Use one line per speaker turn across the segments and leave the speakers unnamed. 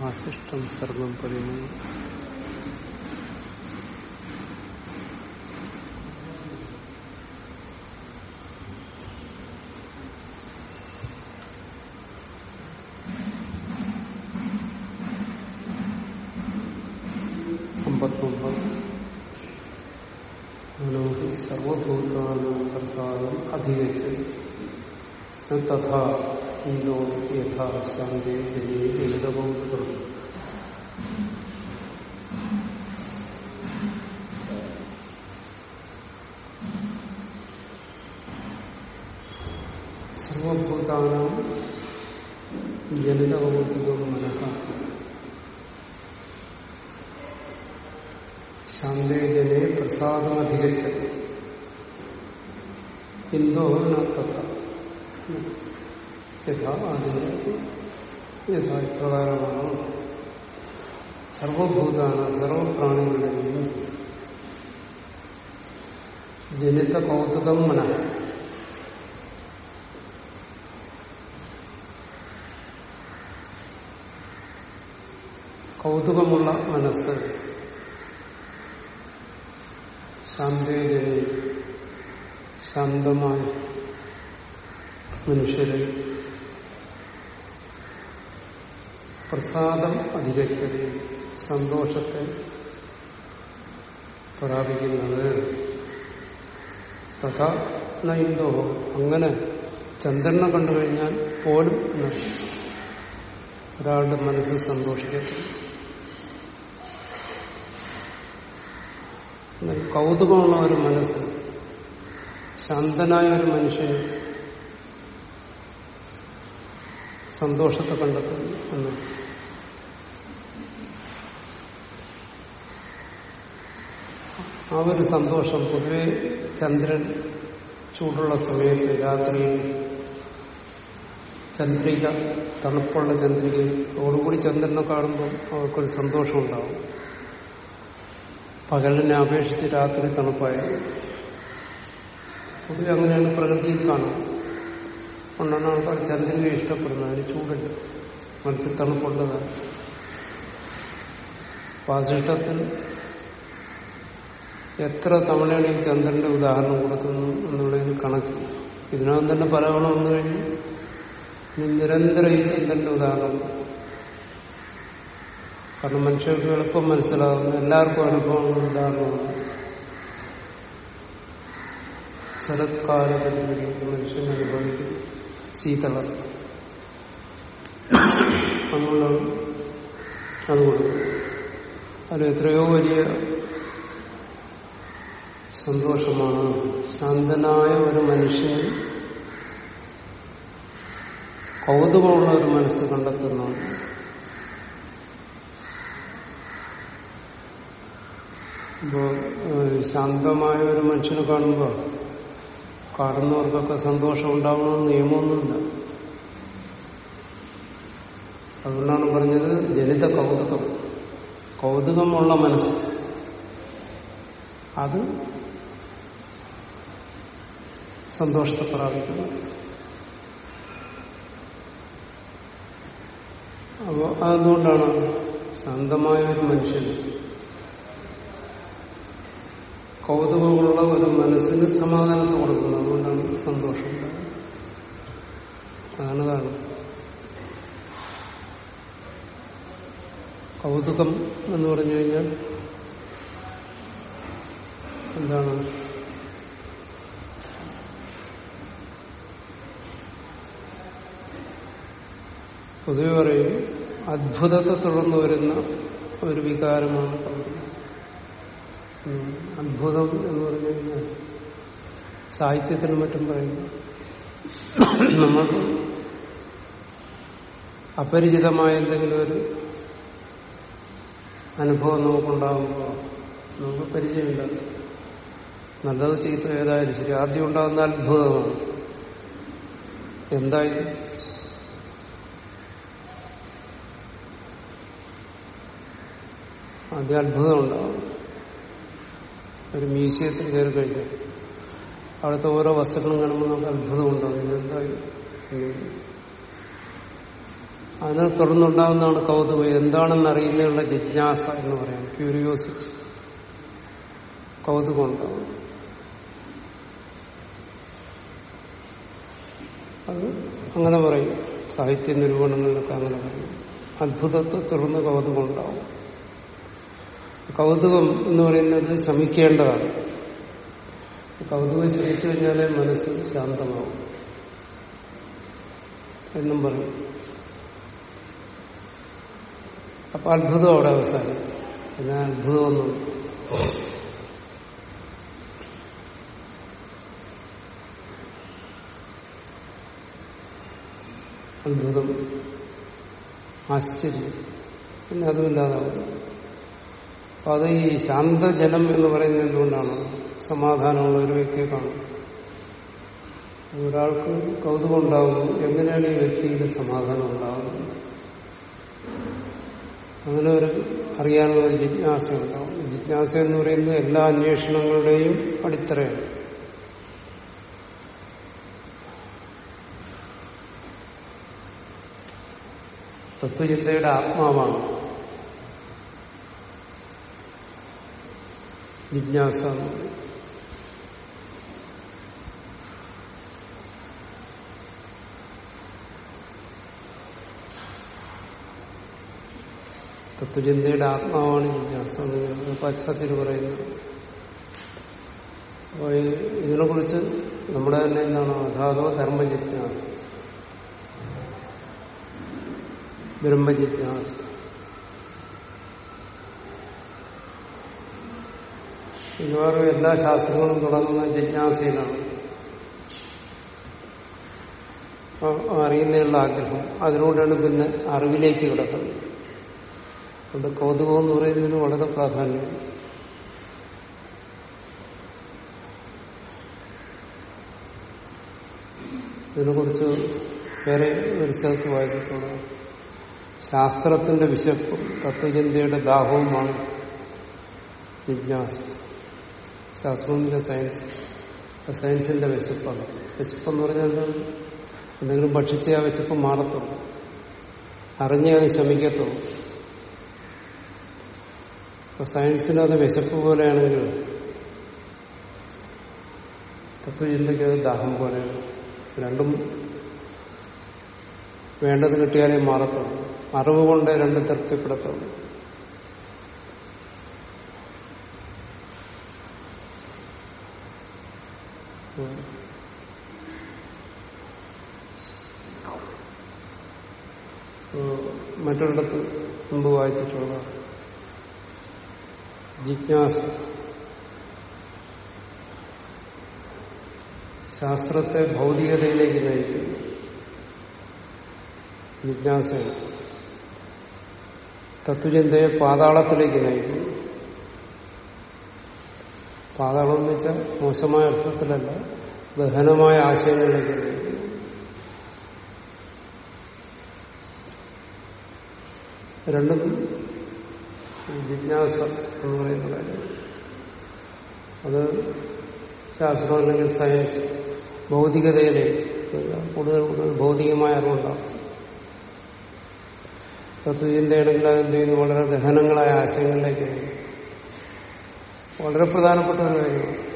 ആശിഷ്ടം സർവം പറയുന്നു അമ്പത്തൊമ്പത് മനോഹി സർവഭൂതാനാം പ്രസാദം അധികരിച്ചത് തഥാ ഇന്തോ യഥാ ശാന്തേ ലളിതബോധം സർവഭൂതാനാം ജനിതകൗതുകം മനഃ ശാന്തേജനെ പ്രസാദമധികരിച്ചത്. ഇന്തോ നത്ത യഥാ അതിന് യഥാ ഇപ്രകാരമാണ്. സർവഭൂതാന സർവപ്രാണികളുടെയും ജനിത കൗതുകം മന. കൗതുകമുള്ള മനസ്സ്. ശാന്തേജനെ ശാന്തമായ മനുഷ്യരെ പ്രസാദം അധികരിച്ചത് സന്തോഷത്തെ പ്രാപിക്കുന്നത്. തഥാ നൈന്തോ അങ്ങനെ ചന്ദ്രനെ കണ്ടു കഴിഞ്ഞാൽ പോലും ഒരാളുടെ മനസ്സ് സന്തോഷിക്കട്ടെ. കൗതുകമുള്ള ഒരു മനസ്സ് ശാന്തനായ ഒരു മനുഷ്യന് സന്തോഷത്തെ കണ്ടെത്തുന്നു എന്ന്. ആ ഒരു സന്തോഷം പൊതുവെ ചന്ദ്രൻ ചൂടുള്ള സമയത്ത് രാത്രിയിൽ ചന്ദ്രിക തണുപ്പുള്ള ചന്ദ്രികയോടുകൂടി ചന്ദ്രനെ കാണുമ്പോൾ അവർക്കൊരു സന്തോഷം ഉണ്ടാവും. പകലിനെ അപേക്ഷിച്ച് രാത്രി തണുപ്പായിരുന്നു. പൊതുവെ അങ്ങനെയാണ് പ്രകൃതിയിൽ കാണുന്നത്. കൊണ്ടാണ് ആൾക്കാർ ചന്ദ്രനെ ഇഷ്ടപ്പെടുന്നത്. അതിന് ചൂടില്ല മറിച്ച് തണുപ്പുള്ളതാണ് വാസിഷ്ടത്തിൽ എത്ര തവണയാണ് ഈ ചന്ദ്രന്റെ ഉദാഹരണം കൊടുക്കുന്നു എന്നുള്ളതിന് കണക്ക്. ഇതിനകം തന്നെ പലവണ വന്നു കഴിഞ്ഞു. നിരന്തരം ഈ ചന്ദ്രന്റെ ഉദാഹരണം. കാരണം മനുഷ്യർക്ക് എളുപ്പം മനസ്സിലാകുന്നു എല്ലാവർക്കും അനുഭവങ്ങൾ ഉദാഹരണമാണ് ശരത്കാലത്തിൽ മനുഷ്യൻ അനുഭവിക്കും ശീതള അതുകൊണ്ടാണ് അതുകൊണ്ട് അത് എത്രയോ വലിയ സന്തോഷമാണ്. ശാന്തനായ ഒരു മനുഷ്യൻ കൗതുകമുള്ള ഒരു മനസ്സ് കണ്ടെത്തുന്നു ശാന്തമായ ഒരു മനുഷ്യനെ കാണുമ്പോൾ കാണുന്നവർക്കൊക്കെ സന്തോഷം ഉണ്ടാവണമെന്ന് നിയമമൊന്നുമില്ല. അതുകൊണ്ടാണ് പറഞ്ഞത് ജനിത കൗതുകം. കൗതുകമുള്ള മനസ്സ്. അത് സന്തോഷത്തെ പ്രാപിക്കുന്നു. അപ്പോൾ അതുകൊണ്ടാണ് ശാന്തമായ ഒരു മനുഷ്യൻ കൗതുകമുള്ള ഒരു മനസ്സിന് സമാധാനത്തെ കൊടുക്കുന്നത് അതുകൊണ്ടാണ് സന്തോഷം അതാണ് കാരണം. കൗതുകം എന്ന് പറഞ്ഞു കഴിഞ്ഞാൽ എന്താണ്? പൊതുവെ പറയും അത്ഭുതത്തെ തുടർന്ന് വരുന്ന ഒരു വികാരമാണ് കൗതുകം. അത്ഭുതം എന്ന് പറഞ്ഞു കഴിഞ്ഞാൽ സാഹിത്യത്തിനും മറ്റും പറയുന്നു. നമുക്ക് അപരിചിതമായ എന്തെങ്കിലും ഒരു അനുഭവം നമുക്കുണ്ടാകുമ്പോൾ നമുക്ക് പരിചയമില്ല. നല്ലത് ചീത്ത ഏതായാലും ശരി. ആദ്യം ഉണ്ടാകുന്ന അത്ഭുതമാണ്. എന്തായി ആദ്യം അത്ഭുതം ഉണ്ടാവും ഒരു മ്യൂസിയത്തിൽ കയറി കഴിഞ്ഞാൽ അവിടുത്തെ ഓരോ വസ്തുക്കളും കാണുമ്പോൾ നമുക്ക് അത്ഭുതം ഉണ്ടാവും ഇതെന്തായി അതിനെ തുടർന്നുണ്ടാകുന്നതാണ് കൗതുകം. എന്താണെന്ന് അറിയുന്നതിനുള്ള ജിജ്ഞാസ എന്ന് പറയാം. ക്യൂരിയോസിറ്റി കൗതുകം ഉണ്ടാവും. അത് അങ്ങനെ പറയും. സാഹിത്യ നിരൂപണങ്ങളിലൊക്കെ അങ്ങനെ പറയും. അത്ഭുതത്തെ തുടർന്ന് കൗതുകം ഉണ്ടാവും. കൗതുകം എന്ന് പറയുന്നത് ശമിക്കേണ്ടതാണ്. കൗതുകം ശമിച്ചു കഴിഞ്ഞാലേ മനസ്സ് ശാന്തമാവും. എന്നും പറയും. അപ്പൊ അത്ഭുതം അവിടെ അവസാനം. പിന്നെ അത്ഭുതമൊന്നും. അത്ഭുതം. ആശ്ചര്യം. പിന്നെ അതുമില്ലാതാവും അപ്പൊ അത് ഈ ശാന്തജലം എന്ന് പറയുന്നത് എന്തുകൊണ്ടാണ്? സമാധാനമുള്ള ഒരു വ്യക്തിയെ കാണും ഒരാൾക്ക് കൗതുകം എങ്ങനെയാണ് ഈ വ്യക്തിയുടെ സമാധാനം ഉണ്ടാകുന്നത് അങ്ങനെ ഒരു അറിയാനുള്ള ഒരു ജിജ്ഞാസ ഉണ്ടാവും. ജിജ്ഞാസ എന്ന് പറയുന്നത് എല്ലാ അന്വേഷണങ്ങളുടെയും അടിത്തറയാണ്. തത്വചിന്തയുടെ ആത്മാവാണ്. ജിജ്ഞാസ. എന്ന് തത്വചിന്തയുടെ ആത്മാവാണ് ജിജ്ഞാസ എന്ന് പശ്ചാത്തലത്തിൽ പറയുന്നത് അപ്പോൾ ഇതിനെക്കുറിച്ച് നമ്മുടെ തന്നെ എന്താണ് അഥാതോ ധർമ്മജിജ്ഞാസ. ബ്രഹ്മജിജ്ഞാസ. മിക്കവാറും എല്ലാ ശാസ്ത്രങ്ങളും തുടങ്ങുന്ന ജിജ്ഞാസയിലാണ്. അറിയുന്നതിനുള്ള ആഗ്രഹം. അതിലൂടെയാണ് പിന്നെ അറിവിലേക്ക് കിടക്കുന്നത്. അതുകൊണ്ട് കൗതുകം എന്ന് പറയുന്നതിന് വളരെ പ്രാധാന്യം. ഇതിനെക്കുറിച്ച് വേറെ ഒരു സ്ഥലത്ത് വായിച്ചിട്ടുള്ളത് ശാസ്ത്രത്തിന്റെ വിശപ്പും തത്വചിന്തയുടെ ദാഹവുമാണ് ജിജ്ഞാസ. ശാസ്ത്രത്തിന്റെ സയൻസ് സയൻസിന്റെ വിശപ്പാണ്. വിശപ്പെന്ന് പറഞ്ഞാൽ എന്തെങ്കിലും ഭക്ഷിച്ച് ആ വിശപ്പ് മാറത്തുള്ളൂ. അറിഞ്ഞേ അത് ശമിക്കത്തുള്ളൂ. അപ്പൊ സയൻസിന് അത് വിശപ്പ് പോലെയാണെങ്കിൽ തത്വചിന്തയ്ക്ക് അത് ദാഹം പോലെയാണ് രണ്ടും വേണ്ടത് കിട്ടിയാലേ മാറത്തുള്ളൂ. അറിവ് കൊണ്ട് രണ്ടും തൃപ്തിപ്പെടുത്തുള്ളൂ. മറ്റൊരിടത്ത് മുമ്പ് വായിച്ചിട്ടുള്ള ജിജ്ഞാസ. ശാസ്ത്രത്തെ ഭൗതികതയിലേക്ക് നയിക്കുന്നു. ജിജ്ഞാസ തത്വചിന്തയെ പാതാളത്തിലേക്ക് നയിക്കുന്നു. പാതാളം എന്ന് വെച്ചാൽ മോശമായ അർത്ഥത്തിലല്ല ഗഹനമായ ആശയങ്ങളിലേക്ക് നയിക്കുന്നു. രണ്ടും ജിജ്ഞാസ എന്ന് പറയുന്ന കാര്യം. അത് ശാസ്ത്രം അല്ലെങ്കിൽ സയൻസ് ഭൗതികതയിലെ കൂടുതൽ കൂടുതൽ ഭൗതികമായ അറിവുണ്ടാകും തത്വചിന്തയാണെങ്കിൽ അതെന്ത് ചെയ്യുന്നു? വളരെ ഗഹനങ്ങളായ ആശയങ്ങളിലേക്ക് വളരെ പ്രധാനപ്പെട്ട ഒരു കാര്യമാണ്.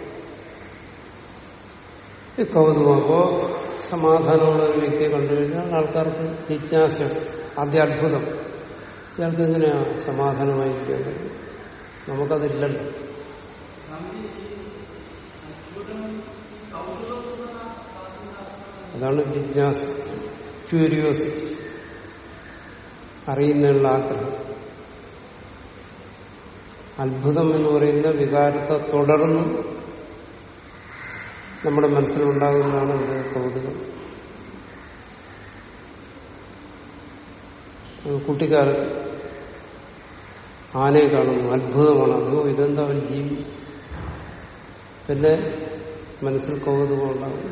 കൗതുകം. അപ്പോ സമാധാനമുള്ള ഒരു വ്യക്തിയെ കണ്ടു കഴിഞ്ഞാൽ ആൾക്കാർക്ക് ജിജ്ഞാസ ആദ്യ അത്ഭുതം. ഇയാൾക്ക് എങ്ങനെയാ സമാധാനമായിരിക്കാൻ നമുക്കതില്ലല്ലോ. അതാണ് ജിജ്ഞാസ ക്യൂരിയോസിറ്റി അറിയുന്നതിനുള്ള ആഗ്രഹം. അത്ഭുതം എന്ന് പറയുന്ന വികാരത്തെ തുടർന്ന് നമ്മുടെ മനസ്സിലുണ്ടാകുന്നതാണ് എന്ത് കൗതുകം. കുട്ടിക്കാലത്ത് ആനയെ കാണുന്നു അത്ഭുതമാണ്. അയ്യോ ഇതെന്താ ഒരു ജീവി? പിന്നെ മനസ്സിൽ കൗതുകം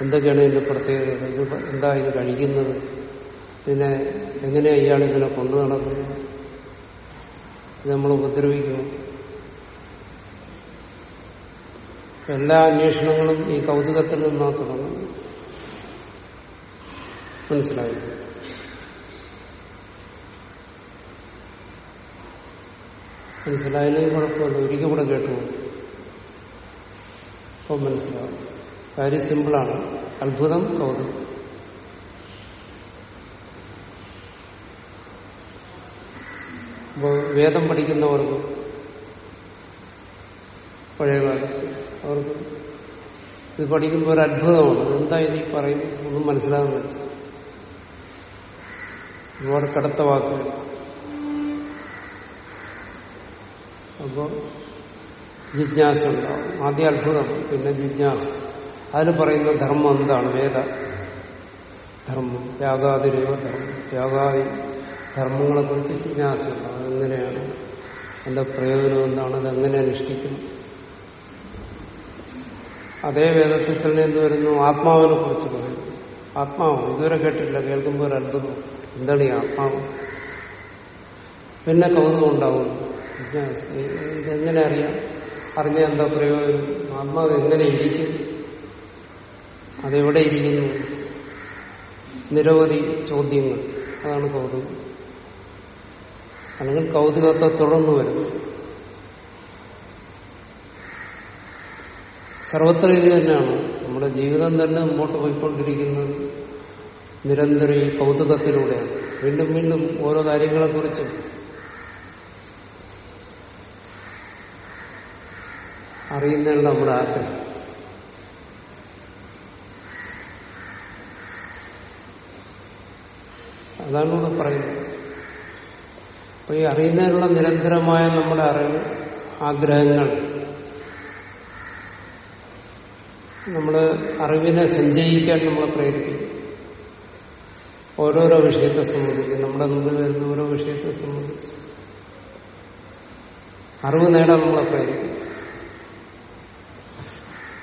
എന്തൊക്കെയാണ് ഇതിന്റെ പ്രത്യേകത? ഇത് എന്താ ഇത് കഴിക്കുന്നത്? ഇതിനെ എങ്ങനെയാ ഇയാൾ ഇതിനെ കൊണ്ടു നടക്കുന്നത്? ഇത് നമ്മൾ ഉപദ്രവിക്കുന്നു. എല്ലാ അന്വേഷണങ്ങളും ഈ കൗതുകത്തിൽ നിന്നാ തുടങ്ങുന്നു മനസ്സിലായി മനസ്സിലായാലും കുഴപ്പമില്ല. ഒരിക്കൽ കൂടെ കേട്ടു. ഇപ്പൊ മനസ്സിലാവും. കാര്യം സിമ്പിളാണ്. അത്ഭുതം കൗതുകം വേദം പഠിക്കുന്നവർക്ക് പഴയകാലത്ത് അവർക്ക് ഇത് പഠിക്കുമ്പോൾ ഒരു അത്ഭുതമാണ്. എന്താ ഇനി പറയും? ഒന്നും മനസ്സിലാകുന്നില്ല ഒരുപാട് കടത്ത വാക്കുകൾ. അപ്പോൾ ജിജ്ഞാസ ഉണ്ടാവും. ആദ്യം അത്ഭുതം പിന്നെ ജിജ്ഞാസ. അതിൽ പറയുന്ന ധർമ്മം എന്താണ്? വേദ ധർമ്മം. യാഗാതിരേവ ധർമ്മം. യാഗാദി ധർമ്മങ്ങളെ കുറിച്ച് ജിജ്ഞാസ ഉണ്ടാവും. അതെങ്ങനെയാണ്? എന്റെ പ്രയോജനം എന്താണ്? അതെങ്ങനെ അനുഷ്ഠിക്കണം അതേ വേദത്തിൽ തന്നെ എന്ത് വരുന്നു? ആത്മാവിനെ കുറിച്ച് പറയുന്നു. ആത്മാവ് ഇതുവരെ കേട്ടിട്ടില്ല. കേൾക്കുമ്പോൾ ഒരു അത്ഭുതം. എന്താണ് ഈ ആത്മാവ്? പിന്നെ കൗതുകം ഉണ്ടാവുന്നു. ഇതെങ്ങനെ അറിയാം? അറിഞ്ഞ എന്താ പ്രയോജനം ആത്മാവ് എങ്ങനെ ഇരിക്കും? അതെവിടെ ഇരിക്കുന്നു? നിരവധി ചോദ്യങ്ങൾ. അതാണ് കൗതുകം. അല്ലെങ്കിൽ കൗതുകത്തെ തുടർന്നു വരും സർവത്ര ഇത് തന്നെയാണ്. നമ്മുടെ ജീവിതം തന്നെ മുമ്പോട്ട് പോയിക്കൊണ്ടിരിക്കുന്നത് നിരന്തരം ഈ കൗതുകത്തിലൂടെയാണ്. വീണ്ടും വീണ്ടും ഓരോ കാര്യങ്ങളെക്കുറിച്ചും അറിയുന്നതിനുള്ള നമ്മുടെ ആഗ്രഹം. അതാണ് ഇവിടെ പറയുന്നത്. അപ്പൊ ഈ അറിയുന്നതിനുള്ള നിരന്തരമായ നമ്മുടെ അറിവ് ആഗ്രഹങ്ങൾ നമ്മൾ അറിവിനെ സഞ്ചയിക്കാൻ നമ്മളെ പ്രേരിപ്പിക്കും. ഓരോരോ വിഷയത്തെ സംബന്ധിച്ച് നമ്മുടെ മുമ്പിൽ വരുന്ന ഓരോ വിഷയത്തെ സംബന്ധിച്ച്. അറിവ് നേടാൻ നമ്മളെ പ്രേരിപ്പിക്കും.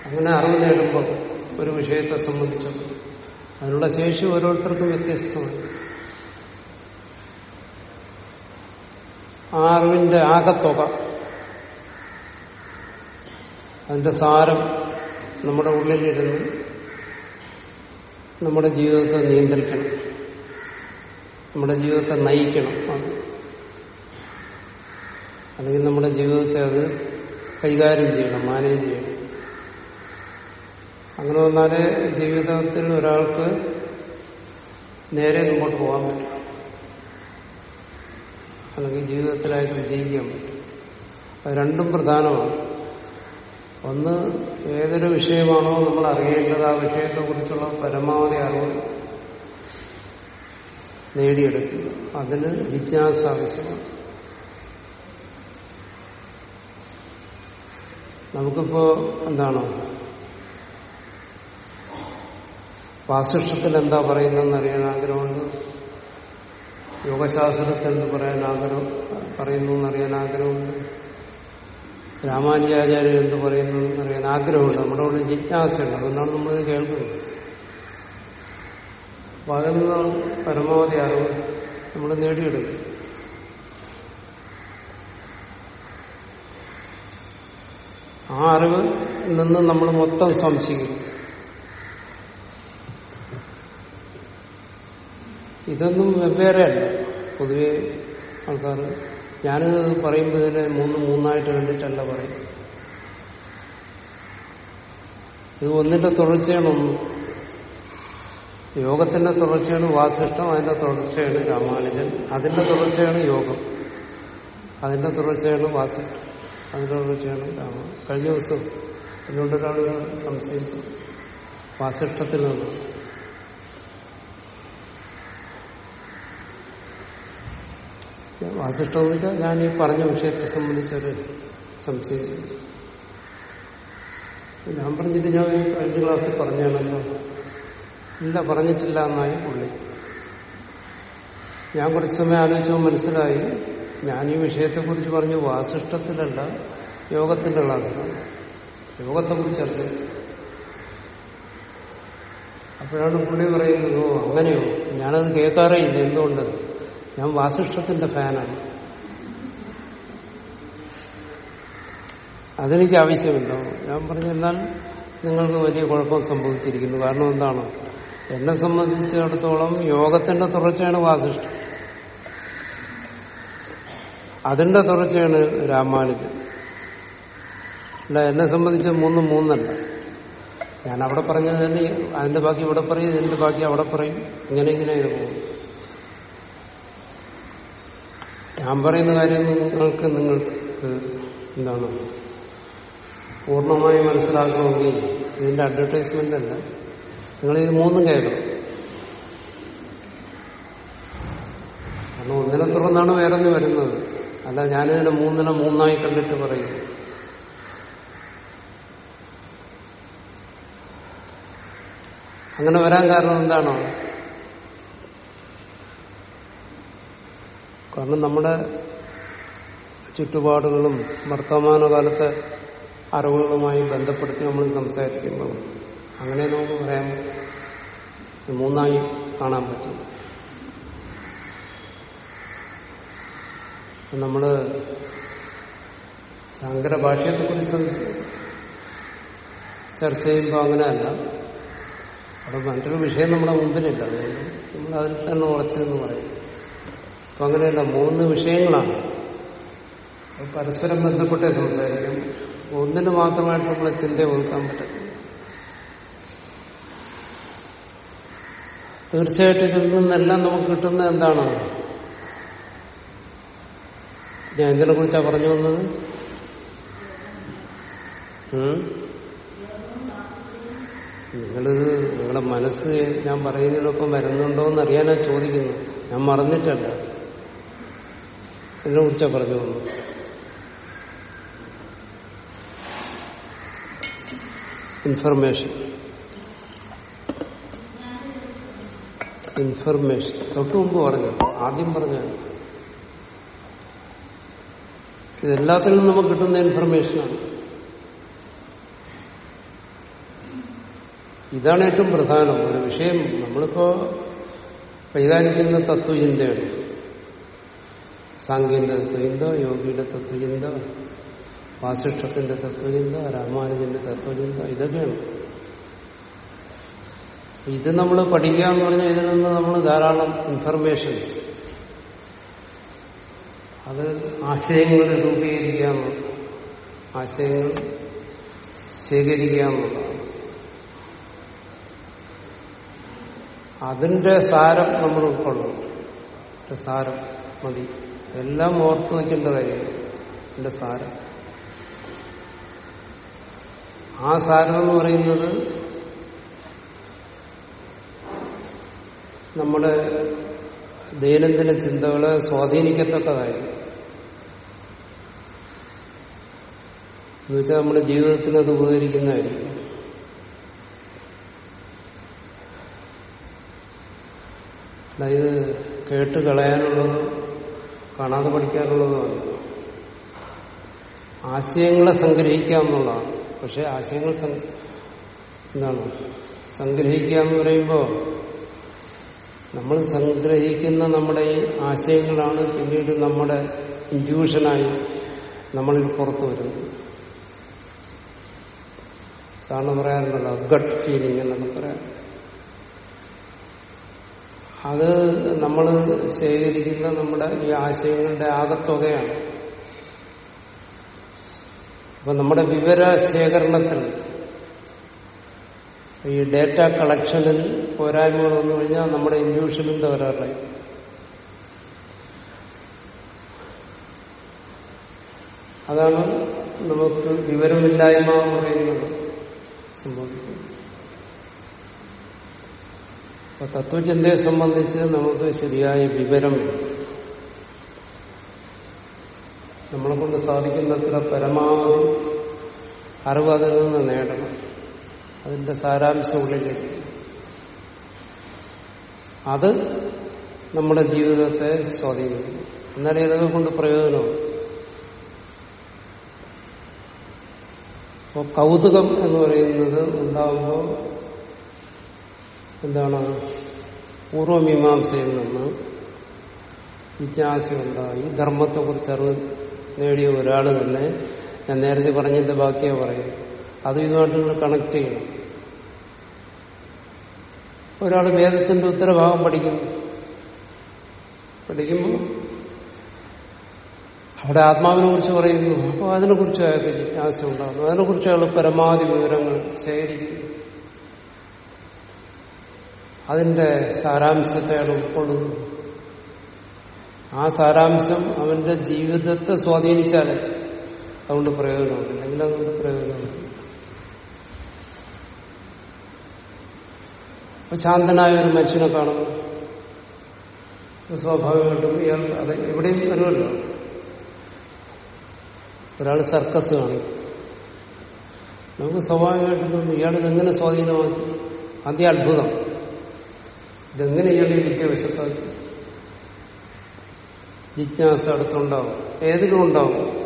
അങ്ങനെ അറിവ് നേടുമ്പോൾ ഒരു വിഷയത്തെ സംബന്ധിച്ചൊക്കെ അതിനുള്ള ശേഷി ഓരോരുത്തർക്കും വ്യത്യസ്തമാണ്. ആ അറിവിന്റെ ആകത്തുക അതിന്റെ സാരം നമ്മുടെ ഉള്ളിലിരുന്ന് നമ്മുടെ ജീവിതത്തെ നിയന്ത്രിക്കണം നമ്മുടെ ജീവിതത്തെ നയിക്കണം അല്ലെങ്കിൽ നമ്മുടെ ജീവിതത്തെ അത് കൈകാര്യം ചെയ്യണം മാനേജ് ചെയ്യണം. അങ്ങനെ വന്നാലേ ജീവിതത്തിൽ ഒരാൾക്ക് നേരെ മുമ്പോട്ട് പോകാൻ പറ്റും. അല്ലെങ്കിൽ ജീവിതത്തിലായിട്ട് വിജയിക്കാൻ പറ്റും. രണ്ടും പ്രധാനമാണ്. ഒന്ന് ഏതൊരു വിഷയമാണോ നമ്മൾ അറിയേണ്ടത് ആ വിഷയത്തെ കുറിച്ചുള്ള പരമാവധി അറിവ് നേടിയെടുക്കുക. അതിന് ജിജ്ഞാസ ആവശ്യമാണ്. നമുക്കിപ്പോ എന്താണ്? വാസിഷ്ടത്തിൽ എന്താ പറയുന്നതെന്ന് അറിയാൻ ആഗ്രഹമുണ്ട്? യോഗശാസ്ത്രത്തിൽ എന്ത് പറയാൻ ആഗ്രഹം പറയുന്നു എന്നറിയാൻ ആഗ്രഹമുണ്ട്? രാമാനുജാചാര്യൻ എന്ത് പറയുന്നു എന്നറിയാൻ ആഗ്രഹമുണ്ട്? നമ്മുടെ ഉള്ളിൽ ജിജ്ഞാസയുണ്ട്. അതുകൊണ്ടാണ് നമ്മളിത് കേൾക്കുന്നത്. വളരുന്ന പരമാവധി അറിവ് നമ്മൾ നേടിയെടുക്കും. ആ അറിവ് നിന്ന് നമ്മൾ മൊത്തം സംശയിക്കും. ഇതൊന്നും വെവ്വേറെയല്ല പൊതുവെ ആൾക്കാർ ഞാനിത് പറയുമ്പോൾ ഇതിനെ മൂന്ന് മൂന്നായിട്ട് കണ്ടിട്ടല്ല പറയും ഇത് ഒന്നിന്റെ തുടർച്ചയാണ് ഒന്ന്. യോഗത്തിന്റെ തുടർച്ചയാണ് വാസിഷ്ടം അതിന്റെ തുടർച്ചയാണ് രാമാനുജൻ അതിന്റെ തുടർച്ചയാണ് യോഗം അതിന്റെ തുടർച്ചയാണ് വാസിഷ്ടം അതിന്റെ തുടർച്ചയാണ് രാമ കഴിഞ്ഞ ദിവസം എന്നോടൊരാൾ സംശയിച്ചു? വാസിഷ്ടത്തിൽ നിന്ന്. വാസിഷ്ടം എന്ന് വെച്ചാൽ ഞാൻ ഈ പറഞ്ഞ വിഷയത്തെ സംബന്ധിച്ചൊരു സംശയം. ഞാൻ പറഞ്ഞിട്ട് ഞാൻ കഴിഞ്ഞ ക്ലാസ്സിൽ പറഞ്ഞാണല്ലോ. ഇല്ല പറഞ്ഞിട്ടില്ല എന്നായി പുള്ളി ഞാൻ കുറച്ച് സമയം ആലോചിച്ചപ്പോൾ മനസ്സിലായി. ഞാൻ ഈ വിഷയത്തെക്കുറിച്ച് പറഞ്ഞു വാസിഷ്ടത്തിലല്ല യോഗത്തിന്റെ ക്ലാസ്സിലാണ് യോഗത്തെക്കുറിച്ച് ചർച്ച അപ്പോഴാണ് പുള്ളി പറയുന്നത് ഓ അങ്ങനെയോ? ഞാനത് കേൾക്കാറേ ഇല്ല. എന്തുകൊണ്ട്? ഞാൻ വാസിഷ്ടത്തിന്റെ ഫാനാണ്. അതെനിക്ക് ആവശ്യമില്ല ഞാൻ പറഞ്ഞിരുന്നാൽ നിങ്ങൾക്ക് വലിയ കുഴപ്പം സംഭവിച്ചിരിക്കുന്നു. കാരണം എന്താണ്? എന്നെ സംബന്ധിച്ചിടത്തോളം യോഗത്തിന്റെ തുടർച്ചയാണ് വാസിഷ്ടം അതിന്റെ തുടർച്ചയാണ് രാമാനുജൻ. അല്ല എന്നെ സംബന്ധിച്ച് മൂന്നും മൂന്നല്ല. ഞാൻ അവിടെ പറഞ്ഞത് തന്നെ അതിന്റെ ബാക്കി ഇവിടെ പറയും ഇതിന്റെ ബാക്കി അവിടെ പറയും. ഇങ്ങനെ ഇങ്ങനെ പോകും. ഞാൻ പറയുന്ന കാര്യം നിങ്ങൾക്ക് നിങ്ങൾക്ക് എന്താണ് പൂർണമായി മനസ്സിലാക്കണമെങ്കിൽ ഇതിന്റെ അഡ്വർടൈസ്മെന്റ് അല്ല. നിങ്ങൾ ഇത് മൂന്നും കേൾക്കണം. കാരണം ഒന്നിനെ തുടർന്നാണ് വേറൊന്ന് വരുന്നത്. അല്ല ഞാനിതിനെ മൂന്നിനെ മൂന്നായി കണ്ടിട്ട് പറയും. അങ്ങനെ വരാൻ കാരണം എന്താണോ? കാരണം നമ്മുടെ ചുറ്റുപാടുകളും വർത്തമാനകാലത്തെ അറിവുകളുമായി ബന്ധപ്പെടുത്തി നമ്മൾ സംസാരിക്കുമ്പോൾ അങ്ങനെ നമുക്ക് പറയാൻ മൂന്നായി കാണാൻ പറ്റും. നമ്മൾ സങ്കര ഭാഷയത്തെ കുറിച്ച് ചർച്ച ചെയ്യുമ്പോൾ അങ്ങനെയല്ല. അവിടെ മറ്റൊരു വിഷയം നമ്മുടെ മുമ്പിലില്ല. അതുകൊണ്ട് നമ്മൾ അതിൽ തന്നെ ഉറച്ചെന്ന് പറയും. അപ്പൊ അങ്ങനെയല്ല മൂന്ന് വിഷയങ്ങളാണ്. പരസ്പരം ബന്ധപ്പെട്ടേ സംസാരിക്കും. ഒന്നിന് മാത്രമായിട്ട് നമ്മളെ ചിന്ത ഒതുക്കാൻ പറ്റത്തില്ല. തീർച്ചയായിട്ടും ഇതിൽ നിന്നെല്ലാം നമുക്ക് കിട്ടുന്നത് എന്താണ്? ഞാൻ എന്തിനെ കുറിച്ചാ പറഞ്ഞു വന്നത്? നിങ്ങളിത് നിങ്ങളുടെ മനസ്സ് ഞാൻ പറയുന്നതിനൊപ്പം വരുന്നുണ്ടോ എന്ന് അറിയാനാ ചോദിക്കുന്നു ഞാൻ മറന്നിട്ടല്ല. ഇതിനെ കുറിച്ച പറഞ്ഞു ഇൻഫർമേഷൻ ഇൻഫർമേഷൻ തൊട്ടു മുമ്പ് പറഞ്ഞു? ആദ്യം പറഞ്ഞു? ഇതെല്ലാത്തിനും നമുക്ക് കിട്ടുന്ന ഇൻഫർമേഷനാണ് ഇതാണ് ഏറ്റവും പ്രധാനം. ഒരു വിഷയം നമ്മളിപ്പോ കൈകാര്യം തത്വചിന്തയാണ്. സാങ്കേതിക തത്വചിന്ത യോഗിയുടെ തത്വചിന്ത വാസിഷ്ഠത്തിന്റെ തത്വചിന്ത രാമാനുജന്റെ തത്വചിന്ത ഇതൊക്കെയാണ്. ഇത് നമ്മൾ പഠിക്കുക എന്ന് പറഞ്ഞാൽ ഇതിൽ നിന്ന് നമ്മൾ ധാരാളം ഇൻഫർമേഷൻസ് അത് ആശയങ്ങൾ രൂപീകരിക്കുക ആശയങ്ങൾ എന്നുള്ളതാണ് അതിന്റെ സാരം നമ്മൾ ഉൾക്കൊള്ളണം. സാരം മതി. എല്ലാം ഓർത്തു വയ്ക്കേണ്ട കാര്യമാണ് എന്റെ സാരം. ആ സാരം എന്ന് പറയുന്നത് നമ്മുടെ ദൈനംദിന ചിന്തകളെ സ്വാധീനിക്കത്തക്കതായി. എന്നുവെച്ചാൽ നമ്മുടെ ജീവിതത്തിന് അത് ഉപകരിക്കുന്നതായിരിക്കും. അതായത് കേട്ട് കളയാനുള്ളത് കാണാതെ പഠിക്കാനുള്ളതാണ് ആശയങ്ങളെ സംഗ്രഹിക്കുക എന്നുള്ളതാണ് പക്ഷെ ആശയങ്ങൾ എന്താണ്? സംഗ്രഹിക്കുക എന്ന് പറയുമ്പോൾ നമ്മൾ സംഗ്രഹിക്കുന്ന നമ്മുടെ ഈ ആശയങ്ങളാണ് പിന്നീട് നമ്മുടെ ഇൻഡ്യൂഷനായി നമ്മളിൽ പുറത്തു വരുന്നത്. സാറിന് പറയാറുണ്ടല്ലോ ഗട്ട് ഫീലിംഗ് എന്നൊക്കെ പറയാം അത് നമ്മൾ ശേഖരിക്കുന്ന നമ്മുടെ ഈ ആശയങ്ങളുടെ ആകത്തുകയാണ്. അപ്പൊ നമ്മുടെ വിവര ശേഖരണത്തിൽ ഈ ഡേറ്റ കളക്ഷനിൽ പോരായ്മകൾ വന്നു കഴിഞ്ഞാൽ നമ്മുടെ ഇൻഡ്യൂഷനും തകരാറായി അതാണ് നമുക്ക് വിവരമില്ലായ്മ എന്ന് പറയുന്നത് സംഭവിക്കുന്നത്. അപ്പൊ തത്വചിന്തയെ സംബന്ധിച്ച് നമുക്ക് ശരിയായ വിവരം നമ്മളെ കൊണ്ട് സാധിക്കുന്നത്ര പരമാവധി അറിവ് അതിൽ നിന്ന് നേടണം. അതിന്റെ സാരാംശം അത് നമ്മുടെ ജീവിതത്തെ സ്വാധീനിക്കും എന്നാലേ ഇതൊക്കെ കൊണ്ട് പ്രയോജനമാണ് അപ്പോൾ കൗതുകം എന്ന് പറയുന്നത് ഉണ്ടാകുമ്പോൾ എന്താണ്? പൂർവമീമാംസയിൽ നിന്ന് ജിജ്ഞാസയുണ്ടായി. ധർമ്മത്തെക്കുറിച്ച് അറിവ് നേടിയ ഒരാൾ തന്നെ ഞാൻ നേരത്തെ പറഞ്ഞതിന്റെ ബാക്കിയാ പറയും അത് ഇതുമായിട്ട് നിങ്ങൾ കണക്ട് ചെയ്യണം. ഒരാൾ വേദത്തിന്റെ ഉത്തരഭാഗം പഠിക്കുന്നു. പഠിക്കുമ്പോൾ അവിടെ ആത്മാവിനെ കുറിച്ച് പറയുന്നു. അപ്പോൾ അതിനെക്കുറിച്ച് അയാൾക്ക് ജിജ്ഞാസ ഉണ്ടാകുന്നു അതിനെക്കുറിച്ച് അയാൾ പരമാവധി വിവരങ്ങൾ ശേഖരിക്കുന്നു. അതിന്റെ സാരാംശത്തെ അയാൾ ഉൾക്കൊള്ളുന്നു ആ സാരാംശം അവന്റെ ജീവിതത്തെ സ്വാധീനിച്ചാൽ അതുകൊണ്ട് പ്രയോജനമാണ് അല്ലെങ്കിൽ അതുകൊണ്ട് പ്രയോജനമാണ് ശാന്തനായ ഒരു മനുഷ്യനെ കാണുന്നു. സ്വാഭാവികമായിട്ടും ഇയാൾ അത് എവിടെയും വരുമല്ലോ. ഒരാൾ സർക്കസ് കാണിക്കും നമുക്ക് സ്വാഭാവികമായിട്ടും ഇയാൾ ഇതെങ്ങനെ സ്വാധീനമാക്കി? അതി അത്ഭുതം. ഇതെങ്ങനെ ഇയാൾ ഈ വിദ്യാഭ്യാസത്താക്കി ജിജ്ഞാസ അടുത്തുണ്ടാവും. ഏതിലും ഉണ്ടാവും.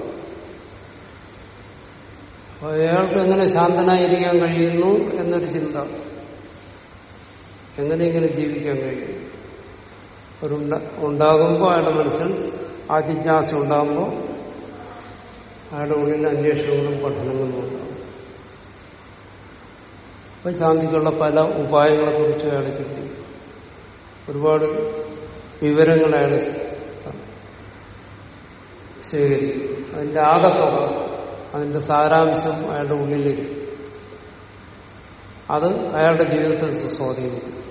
അയാൾക്ക് എങ്ങനെ ശാന്തനായിരിക്കാൻ കഴിയുന്നു എന്നൊരു ചിന്ത. എങ്ങനെ ഇങ്ങനെ ജീവിക്കാൻ കഴിയും? ഒരു ഉണ്ടാകുമ്പോൾ അയാളുടെ മനസ്സിൽ ആ ജിജ്ഞാസ ഉണ്ടാകുമ്പോൾ അയാളുടെ ഉള്ളിൽ അന്വേഷണങ്ങളും പഠനങ്ങളും ഉണ്ടാകും അപ്പൊ ശാന്തിക്കുള്ള പല ഉപായങ്ങളെ കുറിച്ച് അയാൾ ചിന്തിക്കും. ഒരുപാട് വിവരങ്ങൾ അയാൾ ശേഖരിക്കും അതിന്റെ ആകത്തുക അതിന്റെ സാരാംശം അയാളുടെ ഉള്ളിലിരിക്കും. അത് അയാളുടെ ജീവിതത്തെ സ്വാധീനിക്കും.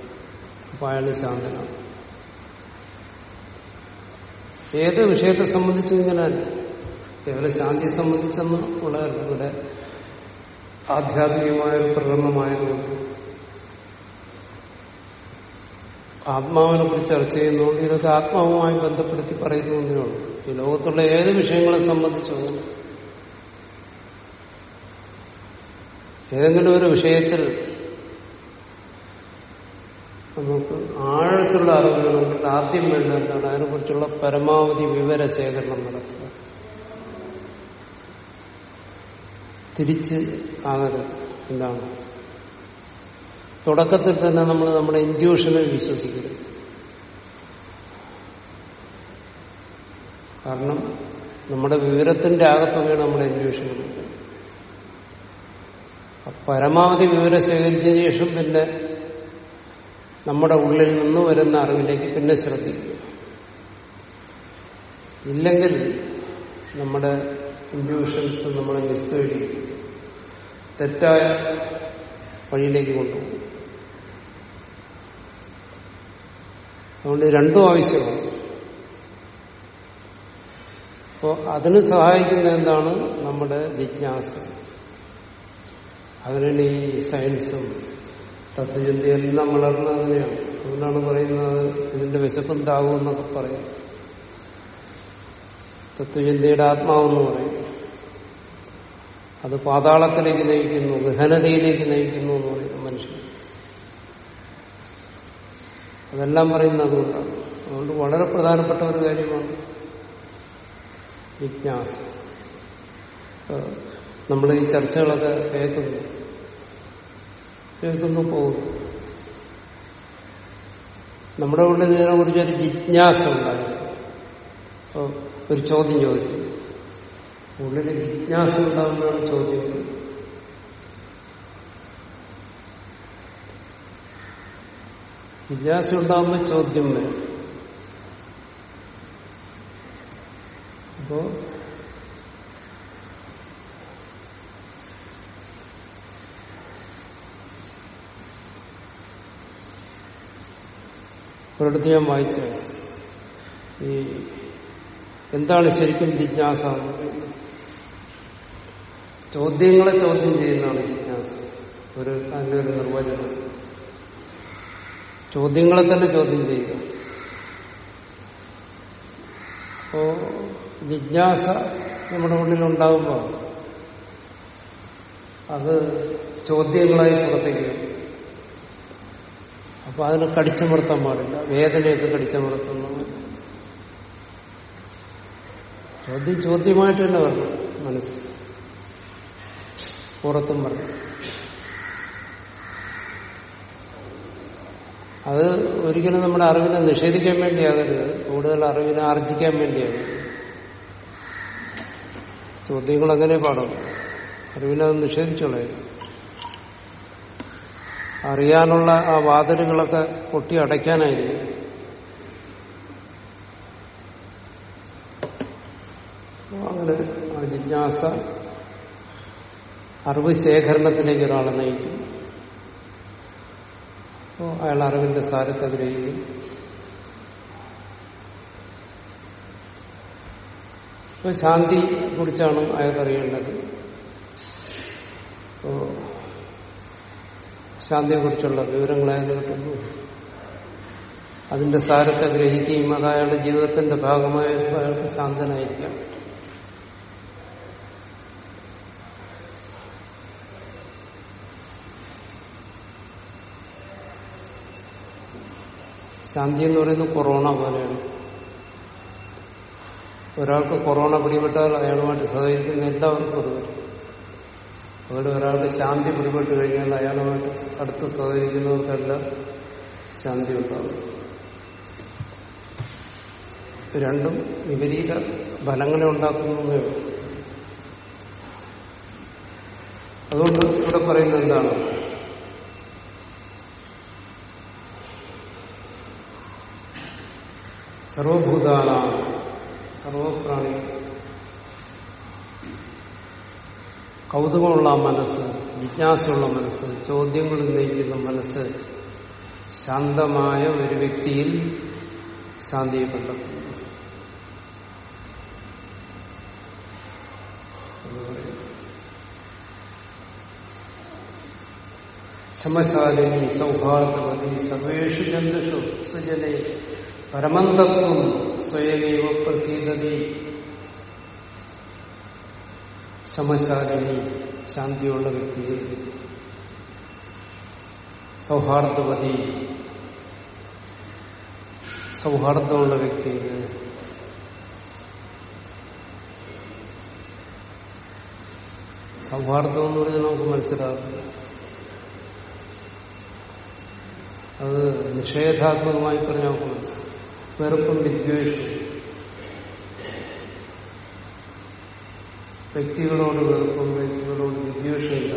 അപ്പൊ അയാൾ ശാന്തനാണ്. ഏത് വിഷയത്തെ സംബന്ധിച്ചും ഇങ്ങനെ കേവല ശാന്തിയെ സംബന്ധിച്ചെന്ന് ഉള്ളതല്ല ഇവിടെ ആധ്യാത്മികമായ പ്രകടനമായതുകൊണ്ട് ആത്മാവിനെ കുറിച്ച് ചർച്ച ചെയ്യുന്നതുകൊണ്ട് ഇതൊക്കെ ആത്മാവുമായി ബന്ധപ്പെടുത്തി പറയുന്നു ഉള്ളൂ. ഈ ലോകത്തുള്ള ഏത് വിഷയങ്ങളെ സംബന്ധിച്ചോ ഏതെങ്കിലും ഒരു വിഷയത്തിൽ നമുക്ക് ആഴത്തിലുള്ള അറിവ് വേണമെങ്കിൽ ആദ്യം വേണ്ട എന്താണ്? അതിനെക്കുറിച്ചുള്ള പരമാവധി വിവര ശേഖരണം നടത്തുക. തിരിച്ച് ആകരുത്. എന്താണ്? തുടക്കത്തിൽ തന്നെ നമ്മൾ നമ്മുടെ ഇൻഡ്യൂഷനിൽ വിശ്വസിക്കരുത്. കാരണം നമ്മുടെ വിവരത്തിന്റെ ആകത്തുകയാണ് നമ്മുടെ ഇൻഡ്യൂഷനിൽ പരമാവധി വിവരം ശേഖരിച്ചതിന് ശേഷം പിന്നെ നമ്മുടെ ഉള്ളിൽ നിന്ന് വരുന്ന അറിവിലേക്ക് പിന്നെ ശ്രദ്ധിക്കുക. ഇല്ലെങ്കിൽ നമ്മുടെ ഇൻഡ്യൂഷൻസ് നമ്മളെ മിസ് തെറ്റായ വഴിയിലേക്ക് കൊണ്ടുപോകും. അതുകൊണ്ട് രണ്ടും ആവശ്യമാണ്. അപ്പോൾ അതിന് സഹായിക്കുന്ന എന്താണ്? നമ്മുടെ ജിജ്ഞാസ. അതിനാണ് ഈ സയൻസും തത്വചിന്തയെല്ലാം വളർന്നത് അങ്ങനെയാണ്. അതുകൊണ്ടാണ് പറയുന്നത് ഇതിന്റെ വിശപ്പ് എന്നൊക്കെ പറയും. തത്വചിന്തയുടെ ആത്മാവെന്ന് പറയും. അത് പാതാളത്തിലേക്ക് നയിക്കുന്നു ഗഹനതയിലേക്ക് നയിക്കുന്നു എന്ന് പറയുന്നു മനുഷ്യൻ. അതെല്ലാം പറയുന്നത് അതുകൊണ്ടാണ്. അതുകൊണ്ട് വളരെ പ്രധാനപ്പെട്ട ഒരു കാര്യമാണ് ജിജ്ഞാസ. നമ്മൾ ഈ ചർച്ചകളൊക്കെ കേൾക്കുന്നു. കേൾക്കുന്നു പോകുന്നു. നമ്മുടെ ഉള്ളിൽ ഇതിനെ കുറിച്ചൊരു ജിജ്ഞാസ ഉണ്ടായിരുന്നു. ഒരു ചോദ്യം ചോദിച്ചു. ഉള്ളിൽ ജിജ്ഞാസ ഉണ്ടാവുന്നതാണ് ചോദ്യം. ജിജ്ഞാസ ഉണ്ടാകുമ്പോൾ ചോദ്യം വരും അപ്പോ ഒരിടത്ത് ഞാൻ വായിച്ചത് ഈ എന്താണ് ശരിക്കും ജിജ്ഞാസ? എന്ന് ചോദ്യങ്ങളെ ചോദ്യം ചെയ്യുന്നതാണ് ജിജ്ഞാസ ഒരു അതിന്റെ ഒരു നിർവചനം. ചോദ്യങ്ങളെ തന്നെ ചോദ്യം ചെയ്യുക. അപ്പോ ജിജ്ഞാസ നമ്മുടെ ഉള്ളിലുണ്ടാകുമ്പോൾ അത് ചോദ്യങ്ങളായി പുറത്തേക്ക് അപ്പൊ അതിനെ കടിച്ചമർത്താൻ പാടില്ല. വേദനയൊക്കെ കടിച്ചമർത്തുന്നു. ചോദ്യം ചോദ്യമായിട്ട് തന്നെ വരണം മനസ്സിൽ. പുറത്തും പറഞ്ഞു. അത് ഒരിക്കലും നമ്മുടെ അറിവിനെ നിഷേധിക്കാൻ വേണ്ടിയാകരുത്. കൂടുതൽ അറിവിനെ ആർജിക്കാൻ വേണ്ടിയാകരുത്. ചോദ്യങ്ങൾ അങ്ങനെ പാടും. അറിവിനെ അത് നിഷേധിച്ചോളായിരുന്നു അറിയാനുള്ള ആ വാതിലുകളൊക്കെ പൊട്ടി അടയ്ക്കാനായിരിക്കും. അങ്ങനെ ആ ജിജ്ഞാസ അറിവ് ശേഖരണത്തിലേക്ക് ഒരാളെ നയിക്കും. അപ്പോൾ അയാൾ അറിവിന്റെ സാരത്തെ ഗ്രഹിക്കും. ഇപ്പോൾ ശാന്തി കുറിച്ചാണ് അയാൾക്ക് അറിയേണ്ടത്. അപ്പോൾ ശാന്തിയെക്കുറിച്ചുള്ള വിവരങ്ങൾ അയാൾ കിട്ടുന്നു അതിന്റെ സാരത്തെ ഗ്രഹിക്കുകയും അത് അയാളുടെ ജീവിതത്തിന്റെ ഭാഗമായി അയാൾക്ക് ശാന്തനായിരിക്കാം. ശാന്തി എന്ന് പറയുന്നത് കൊറോണ പോലെയാണ്. ഒരാൾക്ക് കൊറോണ പിടിപെട്ടാൽ അയാളുമായിട്ട് സഹകരിക്കുന്ന എല്ലാവർക്കും അത് വരും അതുപോലെ ഒരാൾക്ക് ശാന്തി പിടിപെട്ട് കഴിഞ്ഞാൽ അയാളുമായിട്ട് അടുത്ത് സഹകരിക്കുന്നവർക്കെല്ലാം ശാന്തി ഉണ്ടാകും. രണ്ടും വിപരീത ഫലങ്ങളെ ഉണ്ടാക്കുന്നതേ അതുകൊണ്ട് ഇവിടെ പറയുന്നത് എന്താണ്? സർവഭൂതാന സർവപ്രാണി കൗതുകമുള്ള മനസ്സ് ജിജ്ഞാസയുള്ള മനസ്സ് ചോദ്യങ്ങൾ ഉന്നയിക്കുന്ന മനസ്സ് ശാന്തമായ ഒരു വ്യക്തിയിൽ ശാന്തിയെ കണ്ടെത്തുന്നു. ശമശാലിനി സൗഹാർദ്ദവതി സർവേഷു ജന്തുഷു സുജനെ പരമന്തത്വം സ്വയമേവ പ്രസീതതി. ശമശാലിനി ശാന്തിയുള്ള വ്യക്തിയിൽ സൗഹാർദ്ദവതി. സൗഹാർദ്ദമുള്ള വ്യക്തിയിൽ സൗഹാർദ്ദം എന്ന് പറഞ്ഞാൽ നമുക്ക് മനസ്സിലാകും അത് നിഷേധാത്മകമായി പറഞ്ഞാൽ നമുക്ക് മനസ്സിലാവും വെറുപ്പും വിദ്വേഷവും. വ്യക്തികളോട് വെറുപ്പും വ്യക്തികളോട് വിദ്വേഷമില്ല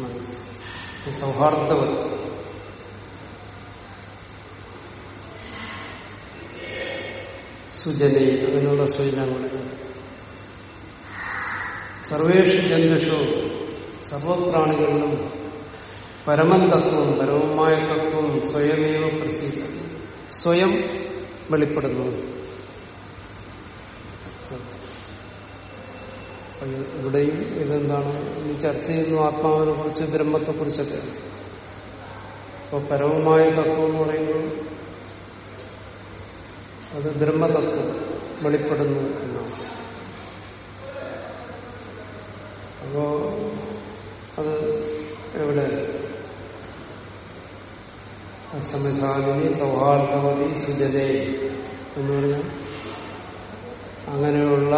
മനസ്സ് സൗഹാർദ്ദവൻ സുജനെ അങ്ങനെയുള്ള സ്വൈനങ്ങളെ സർവേഷു ജന്തുഷു സർവപ്രാണികളിലും പരമം തത്വം പരമമായ തത്വം സ്വയമേവ പ്രസിദ്ധം സ്വയം വെളിപ്പെടുന്നു. ഇവിടെയും ഇതെന്താണ്? ചർച്ച ചെയ്യുന്നു ആത്മാവിനെ കുറിച്ച് ബ്രഹ്മത്തെ കുറിച്ചൊക്കെ. അപ്പൊ പരമമായ തത്വം എന്ന് പറയുമ്പോൾ അത് ബ്രഹ്മതത്വം വെളിപ്പെടുന്നു എന്നാണ്. അപ്പോ അത് എവിടെ അസമസാലിനി സൗഹാർദ്ദവതി സുജതേ എന്ന് പറഞ്ഞാൽ അങ്ങനെയുള്ള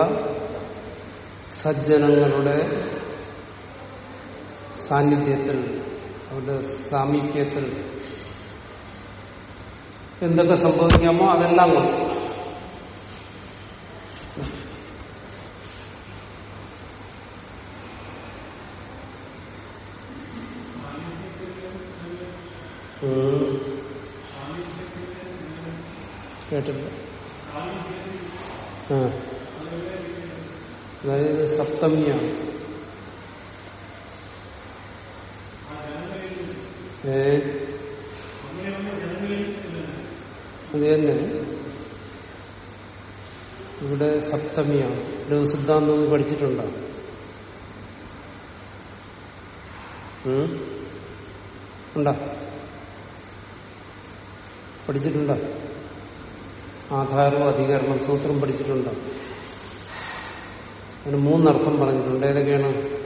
സജ്ജനങ്ങളുടെ സാന്നിധ്യത്തിൽ അവരുടെ സാമീപ്യത്തിൽ എന്തൊക്കെ സംഭവിക്കാമോ അതെല്ലാം കൊണ്ട്. കേട്ടില്ല ആ. അതായത് സപ്തമിയാണ്. ഏ? അത് തന്നെ. ഇവിടെ സപ്തമിയാണ്. ഒന്ന് പഠിച്ചിട്ടുണ്ടോ? ഉണ്ടോ? പഠിച്ചിട്ടുണ്ടോ? ആധാരവും അധികരണം സൂത്രം പഠിച്ചിട്ടുണ്ട്. അതിന് മൂന്നർത്ഥം പറഞ്ഞിട്ടുണ്ട്. ഏതൊക്കെയാണ്?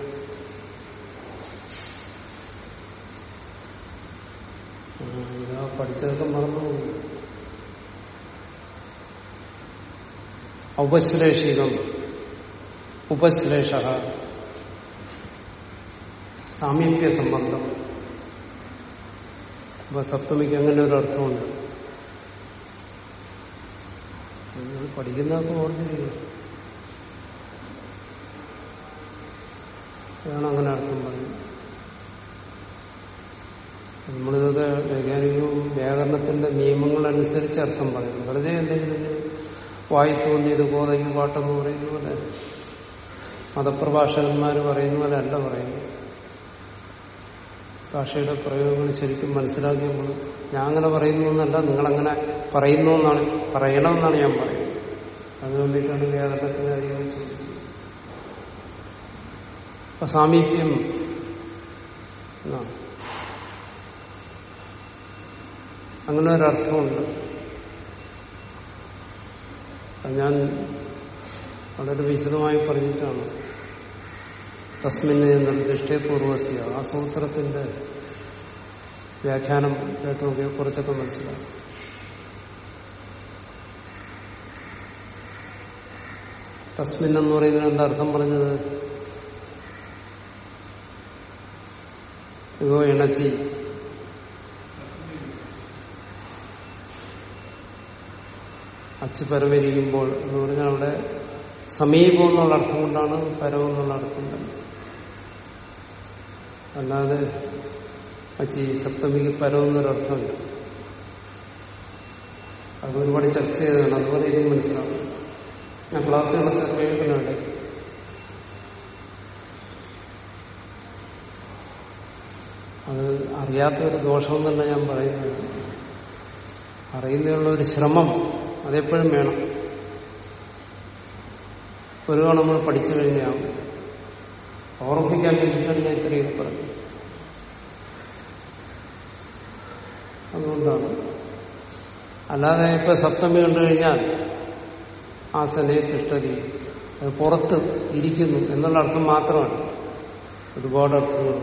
പഠിച്ചതൊക്കെ മറന്നു. ഔപശ്ലേഷികം ഉപശ്ലേഷ. സാമീപ്യ സംബന്ധം. അപ്പൊ സപ്തമിക്ക് അങ്ങനെ ഒരു അർത്ഥമുണ്ട് നിങ്ങൾ പഠിക്കുന്നതൊക്കെ ഓർമ്മിരിക്കണം അതാണ് അങ്ങനെ അർത്ഥം പറയുന്നത്. നമ്മളിതൊക്കെ വൈജ്ഞാനികവും വ്യാകരണത്തിന്റെ നിയമങ്ങളനുസരിച്ച് അർത്ഥം പറയുന്നു. വെറുതെ എന്തെങ്കിലും വായി തോന്നിയത് കോതയ്ക്ക് പാട്ടെന്ന് പറയുന്ന പോലെ മതപ്രഭാഷകന്മാർ പറയുന്ന പോലെ അല്ല പറയുന്നു ഭാഷയുടെ പ്രയോഗങ്ങൾ ശരിക്കും മനസ്സിലാക്കി നമ്മൾ ഞാൻ അങ്ങനെ പറയുന്നു എന്നല്ല നിങ്ങളങ്ങനെ പറയുന്നു എന്നാണ് പറയണമെന്നാണ് ഞാൻ പറയുന്നത്. അതുകൊണ്ടിട്ടാണ് വ്യാകരണത്തിന് അധികം ചോദിക്കുന്നത് അപ്പൊ സാമീപ്യം അങ്ങനെ ഒരർത്ഥമുണ്ട്. ഞാൻ വളരെ വിശദമായി പറഞ്ഞിട്ടാണ്. തസ്മിന് നിർദ്ദിഷ്ടപൂർവസ്യ ആ സൂത്രത്തിന്റെ വ്യാഖ്യാനം കേട്ട് നോക്കിയാൽ കുറച്ചൊക്കെ മനസ്സിലാവും തസ്മിൻ എന്ന് പറയുന്നതിന് എന്താ അർത്ഥം പറഞ്ഞത്? ഇതോ ഇണച്ചി. അച്ച് പരമിരിക്കുമ്പോൾ എന്ന് പറഞ്ഞാൽ അവിടെ സമീപം എന്നുള്ള അർത്ഥം കൊണ്ടാണ് പരവും എന്നുള്ള അർത്ഥം തന്നെ അല്ലാതെ അച്ചി സപ്തമിക്ക് പരവും എന്നൊരർത്ഥമില്ല അത് ഒരുപാട് ചർച്ച ചെയ്തതാണ്. അതുപോലെ ഇനിയും മനസ്സിലാവും. ഞാൻ ക്ലാസ്സുകളൊക്കെ കേൾക്കുന്നുണ്ട് അത് അറിയാത്ത ഒരു ദോഷം തന്നെ ഞാൻ പറയുന്നത് അറിയുന്നതിനുള്ള ഒരു ശ്രമം അതെപ്പോഴും വേണം. ഒരു തവണ നമ്മൾ പഠിച്ചു കഴിഞ്ഞാൽ ഓർമ്മിക്കാൻ വേണ്ടിയിട്ടാണ് ഞാൻ ഇത്രയും പറഞ്ഞത് അതുകൊണ്ടാണ്. അല്ലാതെ ഇപ്പൊ സപ്തമി കണ്ടു കഴിഞ്ഞാൽ ആ സനയെ തിഷ്ടതി അത് പുറത്ത് ഇരിക്കുന്നു എന്നുള്ള അർത്ഥം മാത്രമാണ് ഒരുപാട് അർത്ഥങ്ങൾ.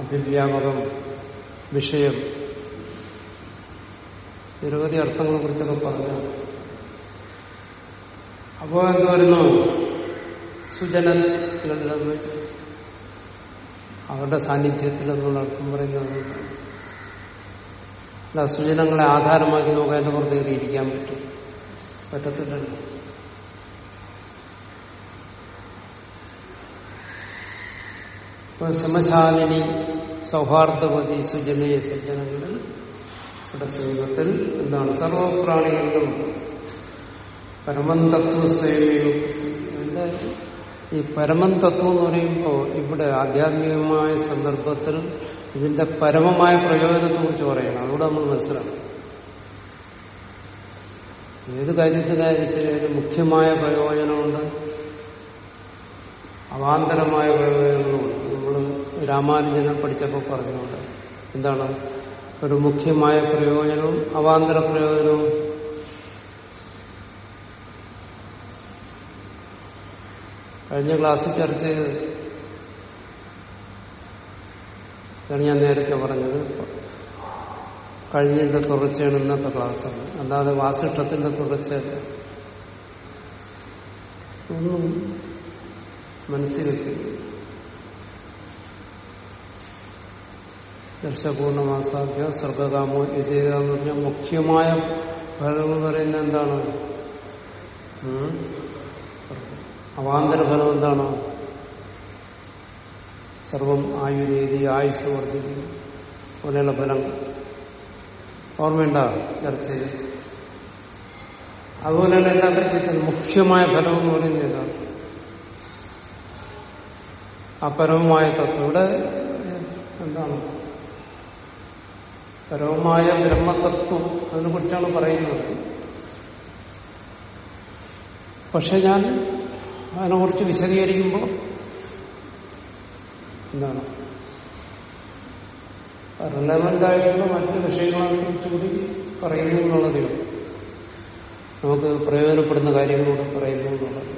അഭിവ്യാപകം വിഷയം നിരവധി അർത്ഥങ്ങളെ കുറിച്ചൊക്കെ പറഞ്ഞു അപ്പോ എന്ത് വരുന്നു സുജനത്തിലെന്ന് വെച്ചാൽ അവരുടെ സാന്നിധ്യത്തിൽ എന്നുള്ള അർത്ഥം പറയുന്നത് അല്ല സുജനങ്ങളെ ആധാരമാക്കി നോക്കാൻ എന്റെ പുറത്ത് കയറി ഇരിക്കാൻ പറ്റും. പറ്റത്തില്ലല്ലോ ഇപ്പൊ ശമശാലിനി സൗഹാർദ്ദവതി സുജനീയ സജ്ജനങ്ങളിൽ ഇവിടെ സമീപത്തിൽ എന്താണ്? സർവപ്രാണികളിലും പരമം തത്വസ്വയമേവും അതിന്റെ ഈ പരമം തത്വം എന്ന് പറയുമ്പോൾ ഇവിടെ ആധ്യാത്മികമായ സന്ദർഭത്തിൽ ഇതിന്റെ പരമമായ പ്രയോജനത്തെ കുറിച്ച് പറയണം. അതുകൂടെ നമ്മൾ മനസ്സിലാക്കണം. ഏത് കാര്യത്തിനായാലും ശരി അതിന് മുഖ്യമായ പ്രയോജനമുണ്ട്. അവാന്തരമായ പ്രയോജനങ്ങളുണ്ട് നമ്മൾ രാമാനുജനെ പഠിച്ചപ്പോൾ പറഞ്ഞുകൊണ്ട് എന്താണ്? ഒരു മുഖ്യമായ പ്രയോജനവും അവാന്തര പ്രയോജനവും. കഴിഞ്ഞ ക്ലാസ്സിൽ ചർച്ച ചെയ്ത് ഇതാണ് ഞാൻ നേരത്തെ പറഞ്ഞത്. കഴിഞ്ഞതിന്റെ തുടർച്ചയാണ് ഇന്നത്തെ ക്ലാസ്സാണ് അല്ലാതെ വാസിഷ്ടത്തിന്റെ തുടർച്ചയല്ല. ഒന്നും വെക്കുക ദർശപൂർണമാസാധ്യ സ്വർഗകാമോ യജേത എന്ന് പറഞ്ഞാൽ മുഖ്യമായ ഫലം എന്ന് പറയുന്നത് എന്താണ്? അവാന്തര ഫലം എന്താണ്? സർവം ആയുരേതി ആയുസ് വർദ്ധിക്കും. പോലെയുള്ള ഫലങ്ങൾ ഓർമ്മയുണ്ട ചർച്ച ചെയ്ത് അതുപോലെയുള്ള എല്ലാ കാര്യത്തിലും മുഖ്യമായ ഫലം എന്ന് പറയുന്നത് ഏതാണ്? ആ പരമമായ എന്താണ്? പരമമായ ബ്രഹ്മതത്വം. അതിനെ കുറിച്ചാണ് പറയുന്നത്. പക്ഷെ ഞാൻ അതിനെക്കുറിച്ച് വിശദീകരിക്കുമ്പോൾ എന്താണ് റിലവന്റ് ആയിട്ടുള്ള മറ്റു വിഷയങ്ങളെ കുറിച്ച് കൂടി പറയുന്നു എന്നുള്ളതേ നമുക്ക് പ്രയോജനപ്പെടുന്ന കാര്യങ്ങളോട് പറയുന്നു എന്നുള്ളത്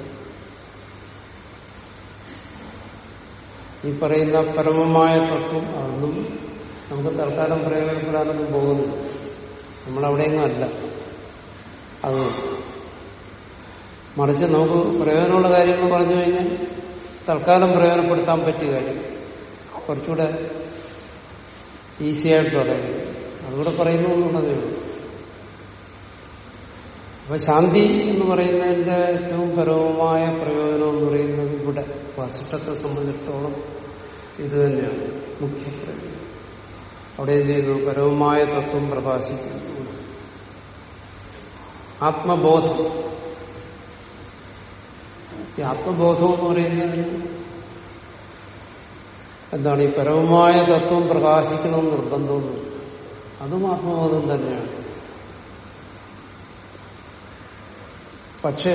ഈ പറയുന്ന പരമമായ തത്വം അതൊന്നും നമുക്ക് തൽക്കാലം പ്രയോജനപ്പെടാനൊന്നും പോകുന്നില്ല. നമ്മളവിടെയൊന്നും അല്ല അത് മറിച്ച് നമുക്ക് പ്രയോജനമുള്ള കാര്യങ്ങൾ പറഞ്ഞു കഴിഞ്ഞാൽ തൽക്കാലം പ്രയോജനപ്പെടുത്താൻ പറ്റിയ കാര്യം. കുറച്ചുകൂടെ ഈസിയായിട്ട് പറയുന്നത് അതുകൂടെ പറയുന്നു എന്നുള്ളതേ ഉള്ളൂ. അപ്പൊ ശാന്തി എന്ന് പറയുന്നതിന്റെ ഏറ്റവും പരമമായ പ്രയോജനം എന്ന് പറയുന്നത് ഇവിടെ വസിഷ്ഠത്തെ സംബന്ധിച്ചിടത്തോളം ഇത് തന്നെയാണ്. മുഖ്യ പ്രയോജനം. അവിടെ എന്ത് ചെയ്തു? പരവുമായ തത്വം പ്രകാശിക്കുന്നു. ആത്മബോധം. ഈ ആത്മബോധം എന്ന് പറയുന്നത് എന്താണ് ഈ പരമമായ തത്വം പ്രകാശിക്കണമെന്ന് നിർബന്ധമൊന്നും അതും ആത്മബോധം തന്നെയാണ്. പക്ഷേ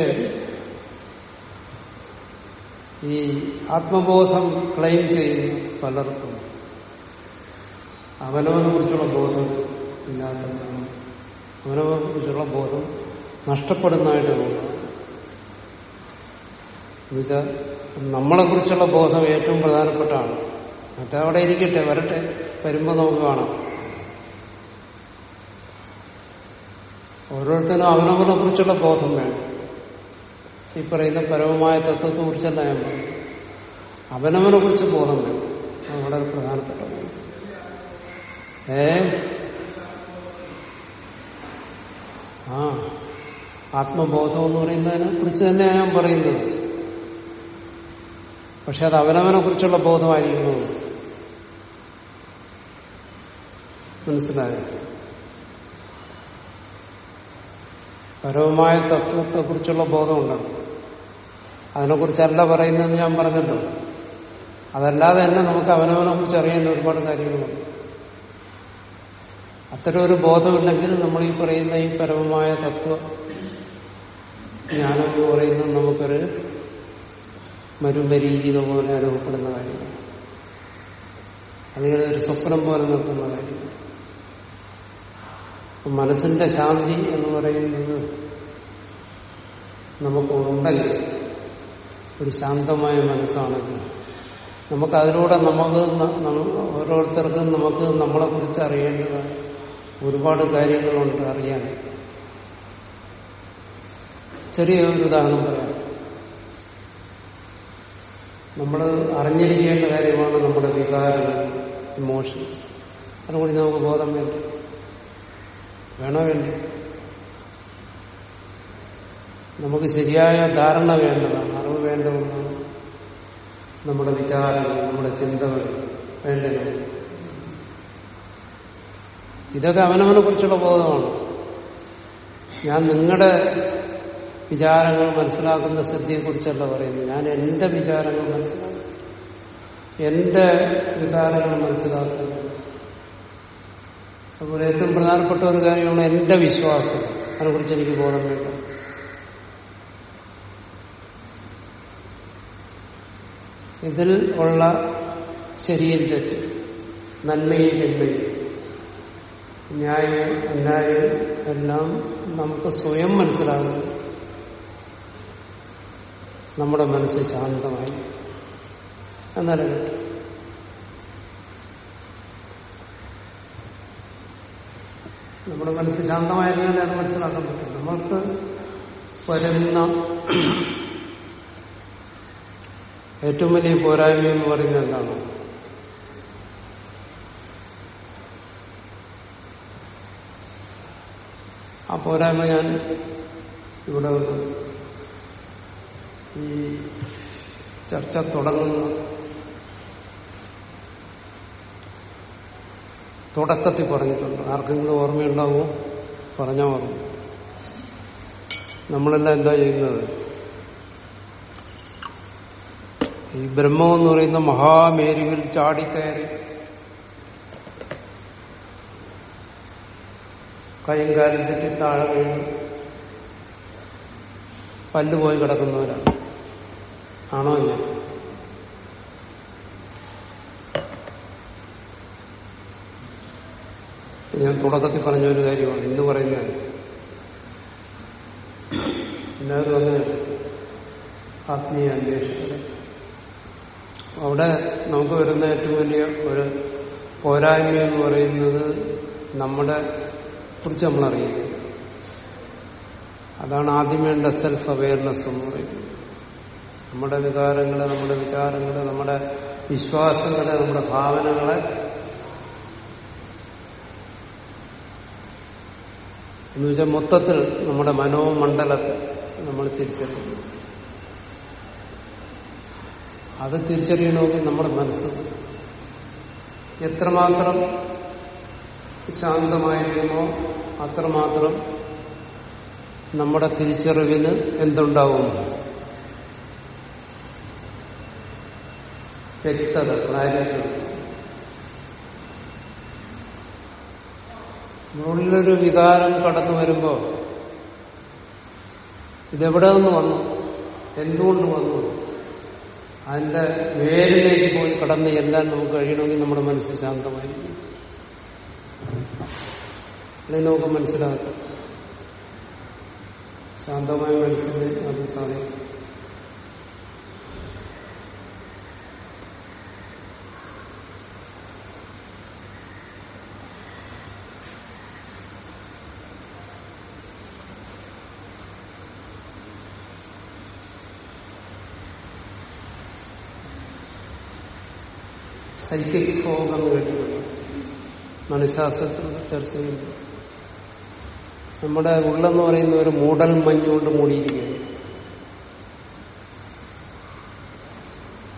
ഈ ആത്മബോധം ക്ലെയിം ചെയ്യുന്ന പലർക്കും അവനവനെ കുറിച്ചുള്ള ബോധം ഇല്ലാത്തതാണ് അവനവനെ കുറിച്ചുള്ള ബോധം നഷ്ടപ്പെടുന്നതായിട്ട് തോന്നുന്നു. എന്നുവെച്ചാൽ നമ്മളെ കുറിച്ചുള്ള ബോധം ഏറ്റവും പ്രധാനപ്പെട്ടാണ് മറ്റവിടെ ഇരിക്കട്ടെ വരട്ടെ. വരുമ്പോ നമുക്ക് കാണാം. ഓരോരുത്തരും അവനവനെ കുറിച്ചുള്ള ബോധം വേണം. ഈ പറയുന്ന പരമമായ തത്വത്തെ കുറിച്ചല്ല ഞാൻ പറഞ്ഞു അവനവനെ കുറിച്ച് ബോധം വേണം. അത് വളരെ പ്രധാനപ്പെട്ട ഏ? ആ. ആത്മബോധം എന്ന് പറയുന്നതിനെ കുറിച്ച് തന്നെയാണ് ഞാൻ പറയുന്നത്. പക്ഷെ അത് അവനവനെ കുറിച്ചുള്ള ബോധമായിരിക്കുന്നു. മനസ്സിലായോ? പരമമായ തത്വത്തെക്കുറിച്ചുള്ള ബോധമുണ്ടാകും അതിനെക്കുറിച്ചല്ല പറയുന്നതെന്ന് ഞാൻ പറഞ്ഞല്ലോ. അതല്ലാതെ തന്നെ നമുക്ക് അവനവനെ കുറിച്ച് അറിയേണ്ട ഒരുപാട് കാര്യങ്ങളുണ്ട്. അത്തരം ഒരു ബോധമില്ലെങ്കിൽ നമ്മൾ ഈ പറയുന്ന ഈ പരമമായ തത്വ ജ്ഞാനം എന്ന് പറയുന്നത് നമുക്കൊരു മരുമരീചിക പോലെ അനുഭവപ്പെടുന്ന കാര്യങ്ങൾ. അതിങ്ങനെ ഒരു സ്വപ്നം പോലെ നിൽക്കുന്ന കാര്യങ്ങൾ. മനസ്സിന്റെ ശാന്തി എന്ന് പറയുന്നത് നമുക്ക് ഉണ്ടെങ്കിൽ ഒരു ശാന്തമായ മനസ്സാണെങ്കിൽ നമുക്ക് അതിലൂടെ നമുക്ക് ഓരോരുത്തർക്കും നമുക്ക് നമ്മളെ കുറിച്ച് അറിയേണ്ടത് ഒരുപാട് കാര്യങ്ങളുണ്ട് അറിയാൻ. ചെറിയ ഒരു ഉദാഹരണം പറയാം. നമ്മൾ അറിഞ്ഞിരിക്കേണ്ട കാര്യമാണ് നമ്മുടെ വികാരങ്ങൾ ഇമോഷൻസ് അതുകൊണ്ട് നമുക്ക് ബോധം വേണ്ടി? വേണോ വേണ്ടി? നമുക്ക് ശരിയായ ധാരണ വേണ്ടതാണ്. അറിവ് വേണ്ട നമ്മുടെ വിചാരങ്ങൾ നമ്മുടെ ചിന്തകൾ വേണ്ടത് ഇതൊക്കെ അവനവനെ കുറിച്ചുള്ള ബോധമാണ്. ഞാൻ നിങ്ങളുടെ വിചാരങ്ങൾ മനസ്സിലാക്കുന്ന സ്ഥിതിയെക്കുറിച്ചല്ല പറയുന്നത്. ഞാൻ എന്റെ വിചാരങ്ങൾ മനസ്സിലാക്കുന്നു. എന്റെ വികാരങ്ങൾ മനസ്സിലാക്കുന്നു. അതുപോലെ ഏറ്റവും പ്രധാനപ്പെട്ട ഒരു കാര്യമാണ് എന്റെ വിശ്വാസം. അതിനെക്കുറിച്ച് എനിക്ക് ബോധം വേണ്ട. ഇതിൽ ഉള്ള ശരിയും തെറ്റ് നന്മയും തിന്മയും ന്യായം അന്യായം എല്ലാം നമുക്ക് സ്വയം മനസ്സിലാകുന്നു. നമ്മുടെ മനസ്സ് ശാന്തമായി. എന്നാലും നമ്മുടെ മനസ്സ് ശാന്തമായിരുന്നാലേ അത് മനസ്സിലാക്കാൻ പറ്റും. നമ്മൾക്ക് വരുന്ന ഏറ്റവും വലിയ പോരായ്മ എന്ന് പറയുന്നത് എന്താണ്? ആ പോരായ്മ ഞാൻ ഇവിടെ ഈ ചർച്ച തുടങ്ങുന്ന തുടക്കത്തിൽ പറഞ്ഞിട്ടുണ്ട്. ആർക്കെങ്കിലും ഓർമ്മയുണ്ടാവുമോ പറഞ്ഞ ഓർമ്മ നമ്മളെല്ലാം എന്താ ചെയ്യുന്നത്? ഈ ബ്രഹ്മം എന്ന് പറയുന്ന മഹാമേരുവിൽ ചാടിക്കയറി കൈയും കാലും തെറ്റി താഴെ വീണ് പോയി കിടക്കുന്നവരാണ്. ആണോ ഞാൻ ഞാൻ തുടക്കത്തിൽ പറഞ്ഞ ഒരു കാര്യമാണ്. ഇന്ന് പറയുന്നത് എല്ലാവരും അങ്ങനെ ആത്മീയ അന്വേഷിക്കണം അവിടെ നമുക്ക് വരുന്ന ഏറ്റവും വലിയ ഒരു പോരായ്മ എന്ന് പറയുന്നത് നമ്മുടെ കുറിച്ച് നമ്മളറിയുന്നത് അതാണ് ആദ്യം വേണ്ട സെൽഫ് അവയർനെസ് എന്ന് പറയുന്നത്. നമ്മുടെ വികാരങ്ങളെ നമ്മുടെ വിചാരങ്ങളെ നമ്മുടെ വിശ്വാസങ്ങളെ നമ്മുടെ ഭാവനകളെ എന്ന് വെച്ചാൽ മൊത്തത്തിൽ നമ്മുടെ മനോമണ്ഡലത്തെ നമ്മൾ തിരിച്ചറിയുന്നു. അത് തിരിച്ചറിയണമെങ്കിൽ നമ്മുടെ മനസ്സ് എത്രമാത്രം ശാന്തമായിരിക്കുമോ അത്രമാത്രം നമ്മുടെ തിരിച്ചറിവിന് എന്തുണ്ടാവും വ്യക്തത ക്ലാരിറ്റി ഉള്ളിലൊരു വികാരം കടന്നു വരുമ്പോ ഇതെവിടെ നിന്ന് വന്നു? എന്തുകൊണ്ട് വന്നു? അതിന്റെ വേരിലേക്ക് പോയി കടന്ന് എല്ലാം നമുക്ക് കഴിയണമെങ്കിൽ നമ്മുടെ മനസ്സ് ശാന്തമായിരിക്കും. അല്ലെങ്കിൽ നമുക്ക് മനസ്സിലാക്കാം ശാന്തമായ മനസ്സിന് അത് സാധിക്കും. സൈക്കിക് ഫോഗ് എന്ന് കേട്ടിട്ടുണ്ട് മനഃശാസ്ത്രത്തിൽ ചർച്ച ചെയ്യുന്നു. നമ്മുടെ ഉള്ളെന്ന് പറയുന്ന ഒരു മൂടൽ മഞ്ഞുകൊണ്ട് മൂടിയിരിക്കുകയാണ്.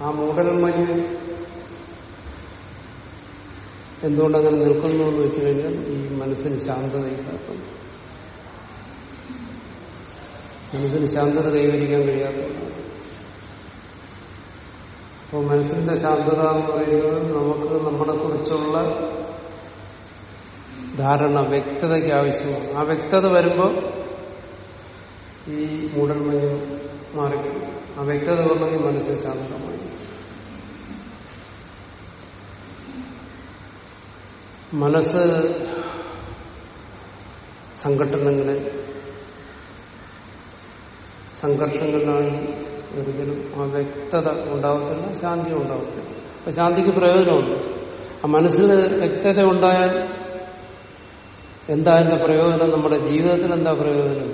ആ മൂടൽ മഞ്ഞ് എന്തുകൊണ്ടങ്ങനെ നിൽക്കുന്നു എന്ന് വെച്ചു കഴിഞ്ഞാൽ ഈ മനസ്സിന് ശാന്തതയില്ലാത്ത മനസ്സിന് ശാന്തത കൈവരിക്കാൻ കഴിയാത്തതാണ് അപ്പോൾ മനസ്സിന്റെ ശാന്തത എന്ന് പറയുന്നത് നമുക്ക് നമ്മളെ കുറിച്ചുള്ള ധാരണ വ്യക്തതയ്ക്ക് ആവശ്യമാണ്. ആ വ്യക്തത വരുമ്പോൾ ഈ മൂടൽമഞ്ഞ് മാറിക്കും ആ വ്യക്തത കൊണ്ടെങ്കിൽ മനസ്സ് ശാന്തമായി. മനസ്സ് സംഘട്ടനങ്ങളിൽ സംഘർഷങ്ങളിലാണ് ഒരിക്കലും ആ വ്യക്തത ഉണ്ടാവത്തില്ല ശാന്തി ഉണ്ടാവത്തില്ല. അപ്പൊ ശാന്തിക്ക് പ്രയോജനമുണ്ട്. ആ മനസ്സിന് വ്യക്തത ഉണ്ടായാൽ എന്താ അതിന്റെ പ്രയോജനം? നമ്മുടെ ജീവിതത്തിൽ എന്താ പ്രയോജനം?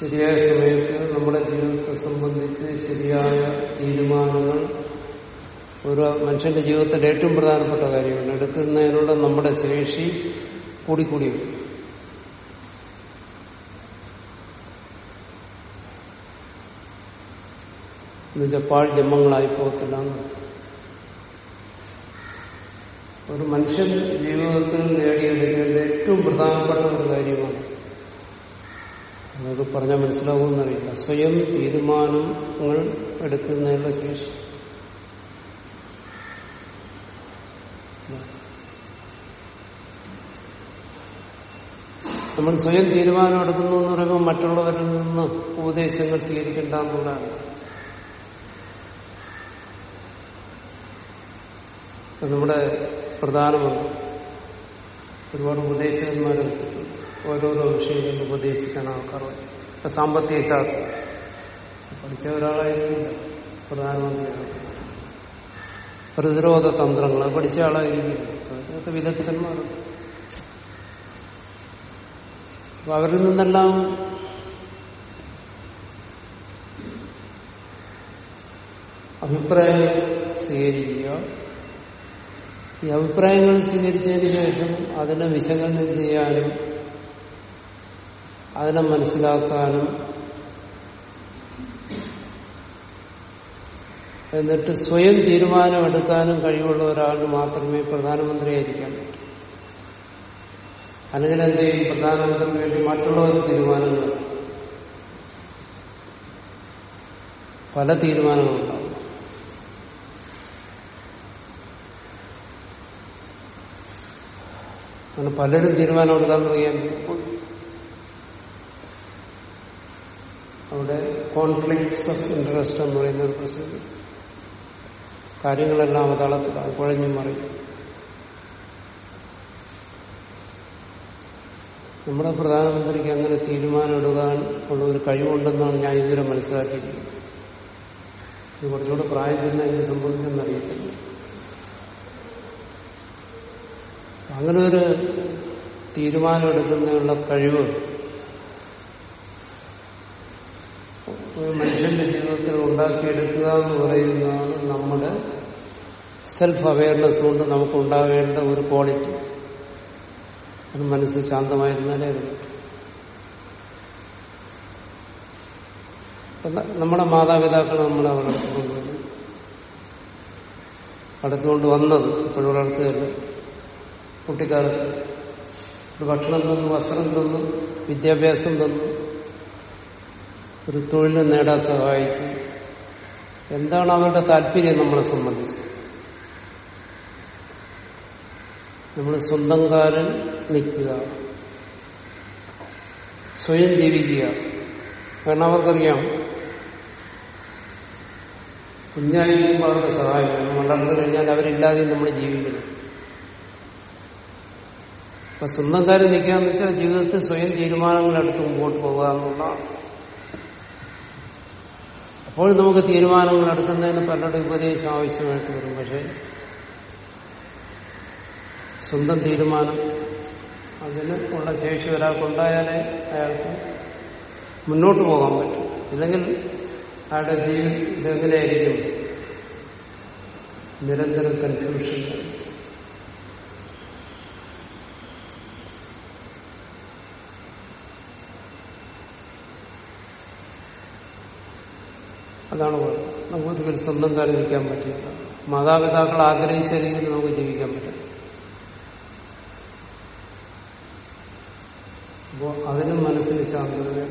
ശരിയായ സമയത്ത് നമ്മുടെ ജീവിതത്തെ സംബന്ധിച്ച് ശരിയായ തീരുമാനങ്ങൾ ഒരു മനുഷ്യന്റെ ജീവിതത്തിൽ ഏറ്റവും പ്രധാനപ്പെട്ട കാര്യമാണ്. എടുക്കുന്നതിനുള്ള നമ്മുടെ ശേഷി കൂടിക്കൂടി എന്നുവെച്ചാൽ പാഴ് ജന്മങ്ങളായി പോകത്തില്ല ഒരു മനുഷ്യൻ ജീവിതത്തിൽ നേടിയെടുക്കേണ്ട ഏറ്റവും പ്രധാനപ്പെട്ട ഒരു കാര്യമാണ്. നമുക്ക് പറഞ്ഞാൽ മനസ്സിലാവുമെന്നറിയില്ല. സ്വയം തീരുമാനങ്ങൾ എടുക്കുന്നതിനുള്ള ശേഷി. നമ്മൾ സ്വയം തീരുമാനം എടുക്കുന്നു എന്ന് പറയുമ്പോൾ മറ്റുള്ളവരിൽ നിന്ന് ഉപദേശങ്ങൾ സ്വീകരിക്കേണ്ട എന്നുള്ളതാണ്. നമ്മുടെ പ്രധാനമന്ത്രി ഒരുപാട് ഉപദേശകന്മാരെ ഓരോരോ വിഷയങ്ങളിൽ ഉപദേശിക്കാൻ ആൾക്കാർ ഇപ്പൊ സാമ്പത്തിക ശാസ്ത്രം. പഠിച്ച ഒരാളായിരിക്കില്ല പ്രധാനമന്ത്രിയാണ്. പ്രതിരോധ തന്ത്രങ്ങൾ പഠിച്ച ആളായിരിക്കില്ല. അതൊക്കെ വിദഗ്ധന്മാരുണ്ട് അപ്പൊ അവരിൽ നിന്നെല്ലാം അഭിപ്രായങ്ങൾ സ്വീകരിക്കുക. ഈ അഭിപ്രായങ്ങൾ സ്വീകരിച്ചതിന് ശേഷം അതിനെ വിശകലനം ചെയ്യാനും അതിനെ മനസ്സിലാക്കാനും എന്നിട്ട് സ്വയം തീരുമാനമെടുക്കാനും കഴിവുള്ള ഒരാൾ മാത്രമേ പ്രധാനമന്ത്രിയായിരിക്കാൻ പറ്റൂ. അല്ലെങ്കിൽ എന്ത് ചെയ്യും പ്രധാനമന്ത്രിക്ക് വേണ്ടി മറ്റുള്ളവർ തീരുമാനങ്ങൾ പല തീരുമാനങ്ങളുണ്ടാവും അങ്ങനെ പലരും തീരുമാനം എടുക്കാൻ തുടങ്ങിയാൽ അവിടെ കോൺഫ്ലിക്ട്സ് ഓഫ് ഇൻട്രസ്റ്റ് എന്ന് പറയുന്ന ഒരു പ്രസിദ്ധി കാര്യങ്ങളെല്ലാം അതളത്തിലാണ് കുഴഞ്ഞു മറിയും നമ്മുടെ പ്രധാനമന്ത്രിക്ക് അങ്ങനെ തീരുമാനമെടുക്കാൻ ഉള്ള ഒരു കഴിവുണ്ടെന്നാണ് ഞാൻ ഇതുവരെ മനസ്സിലാക്കിയിരിക്കുന്നത് ഇത് കുറച്ചുകൂടെ പ്രായം ചെന്ന അതിനെ സംഭവിച്ചെന്നറിയത്തില്ല അങ്ങനെ ഒരു തീരുമാനമെടുക്കുന്നതിനുള്ള കഴിവ് ഒരു മനുഷ്യന്റെ ജീവിതത്തിൽ ഉണ്ടാക്കിയെടുക്കുക എന്ന് പറയുന്നതാണ് നമ്മുടെ സെൽഫ് അവയർനെസ് കൊണ്ട് നമുക്ക് ഉണ്ടാകേണ്ട ഒരു ക്വാളിറ്റി അത് മനസ്സ് ശാന്തമായിരുന്നാലേ നമ്മുടെ മാതാപിതാക്കൾ നമ്മളെ വളർത്തിക്കൊണ്ടുവന്നു അടുത്തുകൊണ്ട് വന്നത് ഇപ്പോഴും വളർത്തുകയല്ല കുട്ടിക്കാലത്ത് ഒരു ഭക്ഷണം തന്നു വസ്ത്രം തന്നു വിദ്യാഭ്യാസം തന്നു. ഒരു തൊഴിൽ നേടാൻ സഹായിച്ചു. എന്താണ് അവരുടെ താല്പര്യം നമ്മളെ സംബന്ധിച്ച്? നമ്മൾ സ്വന്തം കാരൻ നിൽക്കുക. സ്വയം ജീവിക്കുക. കാരണം അവർക്കറിയാം കുഞ്ഞായിരിക്കുമ്പോൾ അവരുടെ സഹായം നമ്മൾ വളർന്നു കഴിഞ്ഞാൽ അവരില്ലാതെ നമ്മൾ ജീവിക്കണം. അപ്പൊ സ്വന്തം കാര്യം നിൽക്കാന്ന് വെച്ചാൽ ജീവിതത്തിൽ സ്വയം തീരുമാനങ്ങൾ എടുത്ത് മുമ്പോട്ട് പോകുക എന്നുള്ളതാണ്. അപ്പോൾ നമുക്ക് തീരുമാനങ്ങൾ എടുക്കുന്നതിന് പലരുടെ ഉപദേശം ആവശ്യമായിട്ട് വരും. പക്ഷെ സ്വന്തം തീരുമാനം. അതിന് ഉള്ള ശേഷി ഒരാൾക്കുണ്ടായാലേ അയാൾക്ക് മുന്നോട്ട് പോകാൻ പറ്റും. ഇല്ലെങ്കിൽ അയാളുടെ ജീവിതം എങ്ങനെയായിരിക്കും നിരന്തരം കൺഫ്യൂഷൻ അതാണ് നമുക്ക് സ്വന്തം കാര്യം നിൽക്കാൻ പറ്റില്ല. മാതാപിതാക്കൾ ആഗ്രഹിച്ച രീതിയിൽ നമുക്ക് ജീവിക്കാൻ പറ്റും. അപ്പോ അതിനും മനസ്സിന് ശാന്തത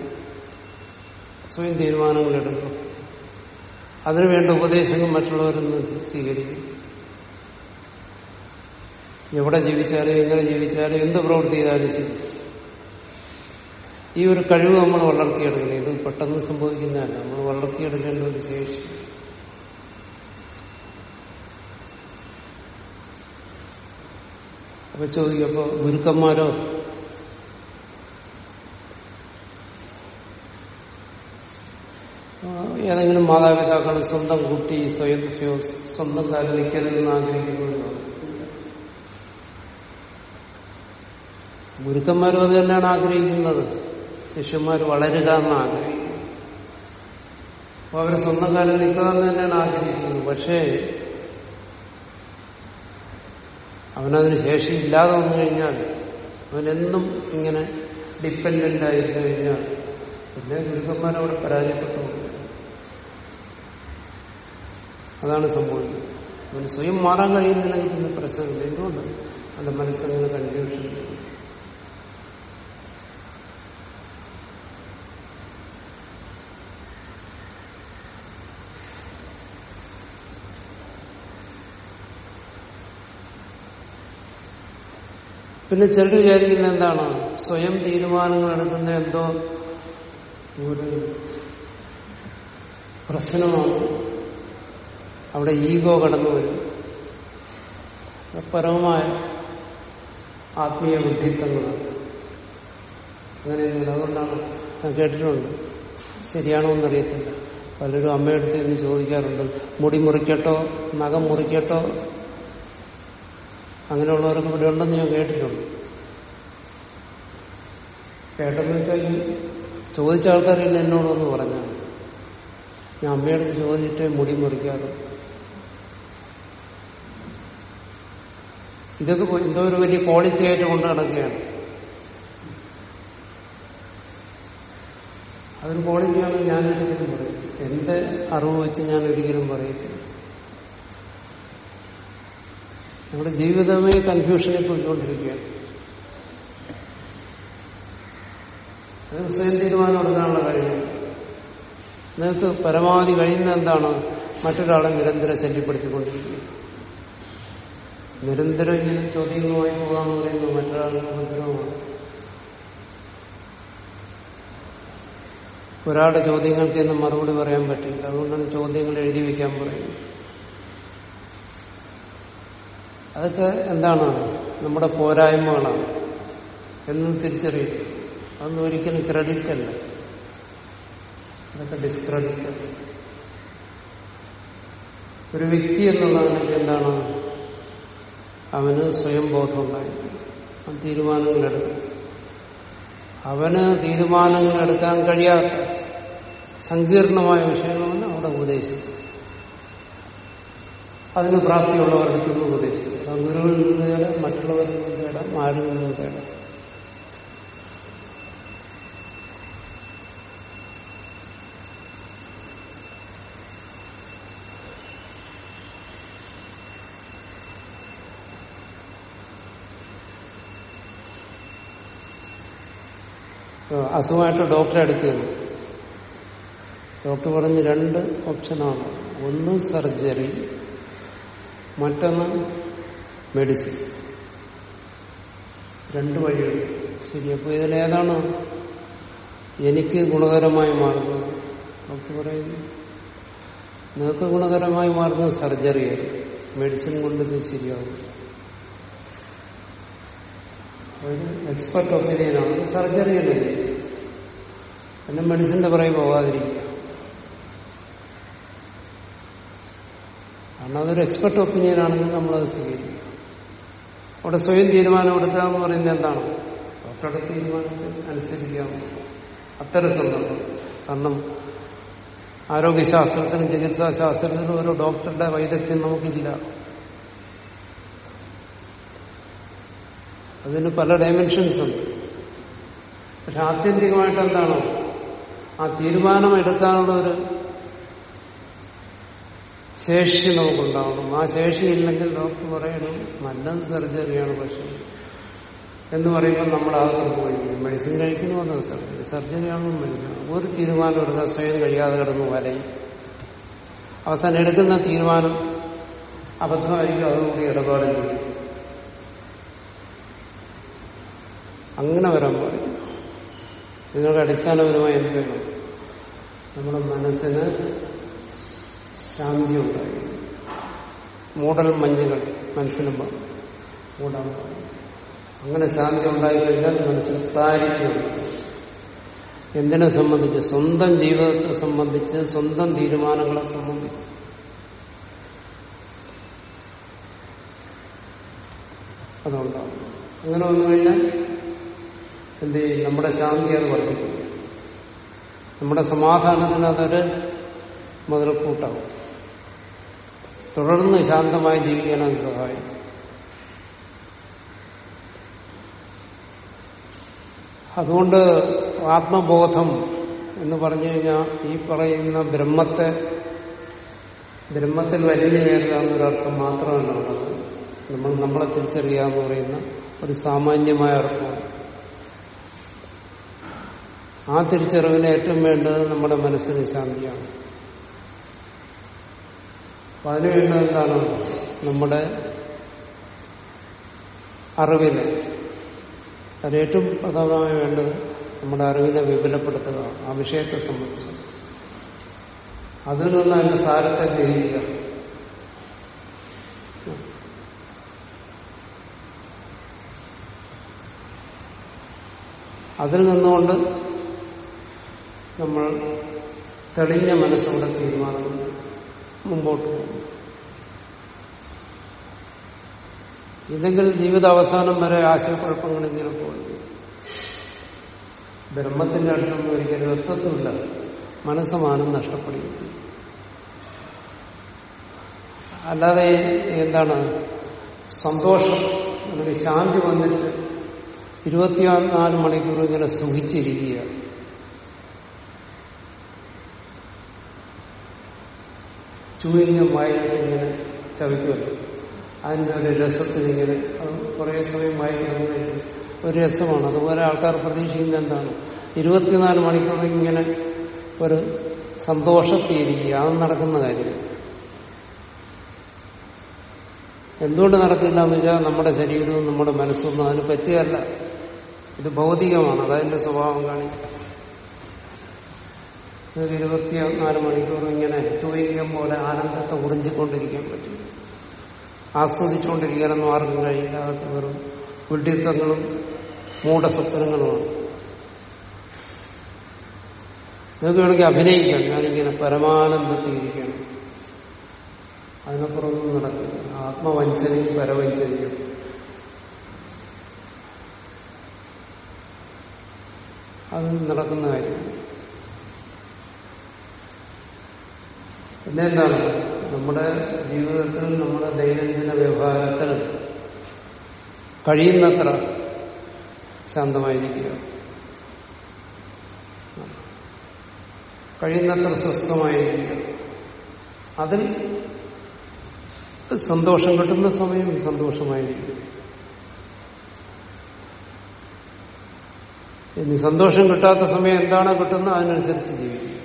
സ്വയം തീരുമാനങ്ങൾ എടുക്കും അതിനു വേണ്ട ഉപദേശങ്ങൾ മറ്റുള്ളവരിൽ നിന്ന് സ്വീകരിക്കും. എവിടെ ജീവിച്ചാലും എങ്ങനെ ജീവിച്ചാലും എന്ത് പ്രവൃത്തി ചെയ്താലും ശരി. ഈ ഒരു കഴിവ് നമ്മൾ വളർത്തിയെടുക്കണം. ഇത് പെട്ടെന്ന് സംഭവിക്കുന്നതല്ല. നമ്മൾ വളർത്തിയെടുക്കേണ്ട ഒരു ശേഷി. അപ്പൊ ചോദിക്കും അപ്പൊ ഗുരുക്കന്മാരോ? ഏതെങ്കിലും മാതാപിതാക്കൾ സ്വന്തം കുട്ടി സ്വയം സ്വന്തം കാര്യം നിൽക്കരുതെന്ന് ആഗ്രഹിക്കുന്നുണ്ടോ? ഗുരുക്കന്മാരും അത് തന്നെയാണ് ആഗ്രഹിക്കുന്നത്. ശിഷ്യന്മാർ വളരുക എന്ന് ആഗ്രഹിക്കുന്നു. അപ്പൊ അവർ സ്വന്തം കാലം നിൽക്കുക എന്ന് തന്നെയാണ് ആഗ്രഹിക്കുന്നത്. പക്ഷേ അവനതിന് ശേഷി ഇല്ലാതെ വന്നു കഴിഞ്ഞാൽ അവനെന്നും ഇങ്ങനെ ഡിപ്പെൻഡന്റ് ആയി കഴിഞ്ഞാൽ പിന്നെ ഗുരുക്കന്മാരവിടെ പരാജയപ്പെട്ടു. അതാണ് സംഭവിക്കുന്നത്. അവന് സ്വയം മാറാൻ കഴിയുന്നില്ലെങ്കിൽ പിന്നെ പ്രശ്നമില്ല എന്തുകൊണ്ട്? അവന്റെ മനസ്സങ്ങനെ കൺഫ്യൂഷൻ പിന്നെ ചിലർ വിചാരിക്കുന്ന എന്താണ്? സ്വയം തീരുമാനങ്ങൾ എടുക്കുന്ന എന്തോ ഒരു പ്രശ്നമാണ്. അവിടെ ഈഗോ കടന്നു വരും. പരമമായ ആത്മീയ ബുദ്ധിത്വങ്ങളാണ്. അങ്ങനെയൊന്നുമില്ല. അതുകൊണ്ടാണ് ഞാൻ കേട്ടിട്ടുണ്ട്. ശരിയാണോ എന്നറിയത്തില്ല. പലരും അമ്മയടുത്ത് ഇന്ന് ചോദിക്കാറുണ്ട്. മുടി മുറിക്കട്ടോ? നഖം മുറിക്കട്ടോ? അങ്ങനെയുള്ളവരൊക്കെ ഇവിടെ ഉണ്ടെന്ന് ഞാൻ കേട്ടിട്ടുണ്ട്. കേട്ടെന്ന് വെച്ചാൽ ചോദിച്ച ആൾക്കാർ ഇന്ന് എന്നോടൊന്ന് പറഞ്ഞാണ്. ഞാൻ അമ്മയടുത്ത് ചോദിച്ചിട്ടേ മുടി മുറിക്കാറ് ഇതൊക്കെ എന്തോ ഒരു വലിയ ക്വാളിറ്റി ആയിട്ട് കൊണ്ട് നടക്കുകയാണ്. അതൊരു ക്വാളിറ്റിയാണ് ഞാൻ ഒരിക്കലും പറയും എന്റെ അറിവ് വെച്ച് ഞാൻ ഒരിക്കലും പറയത്തില്ല. നമ്മുടെ ജീവിതമേ കൺഫ്യൂഷനിൽ പോയിക്കൊണ്ടിരിക്കുകയാണ്. അത് സ്വയം തീരുമാനം എടുക്കാനുള്ള കാര്യമാണ് നിങ്ങൾക്ക് പരമാവധി കഴിയുന്ന എന്താണ് മറ്റൊരാളെ നിരന്തരം ശല്യപ്പെടുത്തിക്കൊണ്ടിരിക്കുക നിരന്തരം ഇങ്ങനെ ചോദ്യങ്ങളുമായി പോകാന്ന് പറയുന്നത് മറ്റൊരാളുടെ ഉപദ്രവമാണ്. ഒരാളുടെ ചോദ്യങ്ങൾക്ക് ഇന്ന് മറുപടി പറയാൻ പറ്റില്ല. അതുകൊണ്ടാണ് ചോദ്യങ്ങൾ എഴുതി വെക്കാൻ പറയുന്നത്. അതൊക്കെ എന്താണ്? നമ്മുടെ പോരായ്മകളാണ്. എന്നും തിരിച്ചറിയും അതൊന്നും ഒരിക്കലും ക്രെഡിറ്റ് അല്ല. അതൊക്കെ ഡിസ്ക്രെഡിറ്റ് ഒരു വ്യക്തി എന്നുള്ളതിനൊക്കെ എന്താണ് അവന് സ്വയം ബോധം ഉണ്ടായിരിക്കും തീരുമാനങ്ങൾ എടുക്കും അവന് തീരുമാനങ്ങൾ എടുക്കാൻ കഴിയാത്ത സങ്കീർണമായ വിഷയങ്ങളാണ് അവിടെ ഉപദേശിക്കുന്നത് അതിന് പ്രാപ്തിയുള്ളവർ എടുക്കുന്നു ഉപദേശിക്കും. അത് ഗുരുവിൽ നിന്ന് തേടാം മറ്റുള്ളവരിൽ നിന്ന് തേടാം ആരിൽ നിന്നും തേടാം അസുഖമായിട്ട് ഡോക്ടറെ അടുത്ത് ചെന്നു ഡോക്ടർ പറഞ്ഞ് രണ്ട് ഓപ്ഷനാണ്. ഒന്ന് സർജറി മറ്റൊന്ന് മെഡിസിൻ. രണ്ട് വഴിയുണ്ട്. ശരി അപ്പോൾ ഇതിലേതാണ് എനിക്ക് ഗുണകരമായി മാറുന്നത്? ഡോക്ടർ പറയുന്നു നിങ്ങൾക്ക് ഗുണകരമായി മാറുന്നത് സർജറി മെഡിസിൻ കൊണ്ട് ഇത് ശരിയാവും. ഒരു എക്സ്പെർട്ട് ഒപ്പീനിയനാണ്. സർജറി അല്ലേ? പിന്നെ മെഡിസിന്റെ പുറകെ പോകാതിരിക്കുക. കാരണം അതൊരു എക്സ്പെർട്ട് ഒപ്പീനിയൻ ആണെങ്കിൽ നമ്മളത് സ്വീകരിക്കും. അവിടെ സ്വയം തീരുമാനം എടുക്കുക എന്ന് പറയുന്നത് എന്താണ്? ഡോക്ടറുടെ തീരുമാനത്തിൽ അനുസരിക്കാം അത്തരം സന്ദർഭം. കാരണം ആരോഗ്യശാസ്ത്രത്തിനും ചികിത്സാ ശാസ്ത്രത്തിനും ഒരു ഡോക്ടറുടെ വൈദഗ്ധ്യം നമുക്കില്ല. അതിന് പല ഡയമെൻഷൻസ് ഉണ്ട്. പക്ഷെ ആത്യന്തികമായിട്ട് എന്താണ്? ആ തീരുമാനം എടുക്കാനുള്ള ഒരു ശേഷി നമുക്കുണ്ടാവണം. ആ ശേഷി ഇല്ലെങ്കിൽ ഡോക്ടർ പറയണം നല്ലത് സർജറിയാണ് പക്ഷെ. എന്ന് പറയുമ്പോൾ നമ്മൾ ആകെ പോയി. മെഡിസിൻ കഴിക്കുന്നു വന്നത് സർജറി. സർജറിയാണോ മെഡിസിൻ. ഒരു തീരുമാനം എടുക്കാൻ സ്വയം കഴിയാതെ കിടന്ന് വലയും. അവസാനം എടുക്കുന്ന തീരുമാനം അബദ്ധമായിരിക്കും അതുകൂടി ഇടപാട് ചെയ്യും അങ്ങനെ വരാൻ പാടില്ല. നിങ്ങൾക്ക് അടിസ്ഥാനപരമായി എന്ത് വേണം? നമ്മുടെ മനസ്സിന് ശാന്തി ഉണ്ടായി. മൂടൽ മഞ്ഞുകൾ മനസ്സിന് മൂടാൻ അങ്ങനെ ശാന്തി ഉണ്ടായി കഴിഞ്ഞാൽ മനസ്സിൽ താരിക്കും എന്തിനെ സംബന്ധിച്ച്? സ്വന്തം ജീവിതത്തെ സംബന്ധിച്ച് സ്വന്തം തീരുമാനങ്ങളെ സംബന്ധിച്ച്. അതുകൊണ്ടാണ്. അങ്ങനെ വന്നു കഴിഞ്ഞാൽ എന്ത് ചെയ്യും? നമ്മുടെ ശാന്തി അത് വർദ്ധിക്കും. നമ്മുടെ സമാധാനത്തിന് അതൊരു മുതൽക്കൂട്ടാവും. തുടർന്ന് ശാന്തമായി ജീവിക്കാൻ അത് സഹായിക്കും. അതുകൊണ്ട് ആത്മബോധം എന്ന് പറഞ്ഞു കഴിഞ്ഞാൽ ഈ പറയുന്ന ബ്രഹ്മത്തെ ബ്രഹ്മത്തിൽ വലിഞ്ഞു കയറുക എന്നൊരർത്ഥം മാത്രമല്ല ഉള്ളത്. നമ്മൾ നമ്മളെ തിരിച്ചറിയാന്ന് പറയുന്ന ഒരു സാമാന്യമായ അർത്ഥമാണ്. ആ തിരിച്ചറിവിന് ഏറ്റവും വേണ്ടത് നമ്മുടെ മനസ്സിന് ശാന്തിയാണ്. അപ്പൊ അതിന് വേണ്ടത് എന്താണ്? നമ്മുടെ അറിവിനെ. അത് ഏറ്റവും പ്രധാനമായി വേണ്ടത് നമ്മുടെ അറിവിനെ വിപുലപ്പെടുത്തുക ആ വിഷയത്തെ സംബന്ധിച്ച്. അതിൽ നിന്ന് അതിന്റെ സാരത്തെ ഗ്രഹിക്കുക. അതിൽ നിന്നുകൊണ്ട് നമ്മൾ തെളിഞ്ഞ മനസ്സോടെ തീരുമാനം മുമ്പോട്ട് പോകും. ഇല്ലെങ്കിൽ ജീവിതാവസാനം വരെ ആശയക്കുഴപ്പങ്ങളെങ്കിലും പോകും. ബ്രഹ്മത്തിന്റെ അടുത്തൊന്നും ഒരിക്കലും എത്തത്തുമില്ല മനസ്സുമാനം നഷ്ടപ്പെടുകയും ചെയ്യും. അല്ലാതെ എന്താണ്? സന്തോഷം അല്ലെങ്കിൽ ശാന്തി വന്നിട്ട് ഇരുപത്തിനാല് മണിക്കൂർ ഇങ്ങനെ സുഖിച്ചിരിക്കുക വായിച്ചിട്ട് ഇങ്ങനെ ചവിക്കുമല്ലോ അതിന്റെ ഒരു രസത്തിനിങ്ങനെ അത് കുറേ സമയം വായിക്കുന്നത് ഒരു രസമാണ്. അതുപോലെ ആൾക്കാർ പ്രതീക്ഷിക്കുന്നത് എന്താണ്? ഇരുപത്തിനാല് മണിക്കൂർ ഇങ്ങനെ ഒരു സന്തോഷത്തിയിരിക്കുക അത് നടക്കുന്ന കാര്യം. എന്തുകൊണ്ട് നടക്കില്ല എന്ന് വെച്ചാൽ നമ്മുടെ ശരീരവും നമ്മുടെ മനസ്സൊന്നും അതിന് പറ്റുകയല്ല. ഇത് ഭൗതികമാണ്. അതതിന്റെ സ്വഭാവം കാണിക്കും നിങ്ങൾക്ക് ഇരുപത്തിനാല് മണിക്കൂർ ഇങ്ങനെ ചോദിക്കാൻ പോലെ ആനന്ദത്തെ ഉറിഞ്ചിക്കൊണ്ടിരിക്കാൻ പറ്റും. ആസ്വദിച്ചുകൊണ്ടിരിക്കാനൊന്നും ആർക്കും കഴിയില്ല. അതൊക്കെ വെറും വിഡിത്തങ്ങളും മൂഢസ്വപ്നങ്ങളുമാണ്. നിങ്ങൾക്ക് വേണമെങ്കിൽ അഭിനയിക്കാം. ഞാനിങ്ങനെ പരമാനന്ദത്തിയിരിക്കണം അതിനപ്പുറമൊന്നും നടക്കില്ല. ആത്മവഞ്ചനയും പരവഞ്ചനയും. അത് നടക്കുന്ന കാര്യമാണ്. പിന്നെ എന്താണ് നമ്മുടെ ജീവിതത്തിൽ നമ്മുടെ ദൈനംദിന വ്യവഹാരത്തിൽ കഴിയുന്നത്ര ശാന്തമായിരിക്കുക. കഴിയുന്നത്ര സ്വസ്ഥമായിരിക്കുക. അതിൽ സന്തോഷം കിട്ടുന്ന സമയം സന്തോഷമായിരിക്കും. ഇനി സന്തോഷം കിട്ടാത്ത സമയം എന്താണോ കിട്ടുന്നത് അതിനനുസരിച്ച് ജീവിക്കും.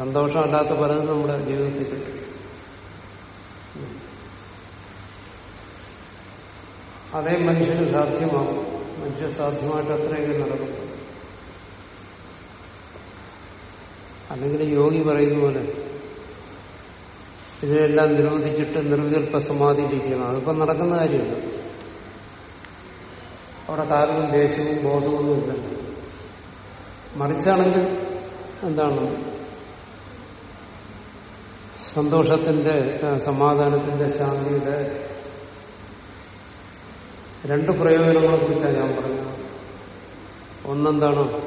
സന്തോഷമല്ലാത്ത പലതും നമ്മുടെ ജീവിതത്തിൽ കിട്ടും. അതേ മനുഷ്യന് സാധ്യമാകും. മനുഷ്യ സാധ്യമായിട്ട് അത്രയൊക്കെ നടക്കും. അല്ലെങ്കിൽ യോഗി പറയുന്ന പോലെ ഇതിനെല്ലാം നിരോധിച്ചിട്ട് നിർവികൽപ്പ സമാധിയിലിരിക്കണം. അതിപ്പോ നടക്കുന്ന കാര്യമല്ല. അവിടെ കാലവും ബോധവും ഒന്നുമില്ല മറിച്ചാണെങ്കിൽ എന്താണ്? സന്തോഷത്തിന്റെ സമാധാനത്തിന്റെ ശാന്തിയുടെ രണ്ട് പ്രയോജനങ്ങളെ കുറിച്ചാണ് ഞാൻ പറഞ്ഞത്. ഒന്നെന്താണ്?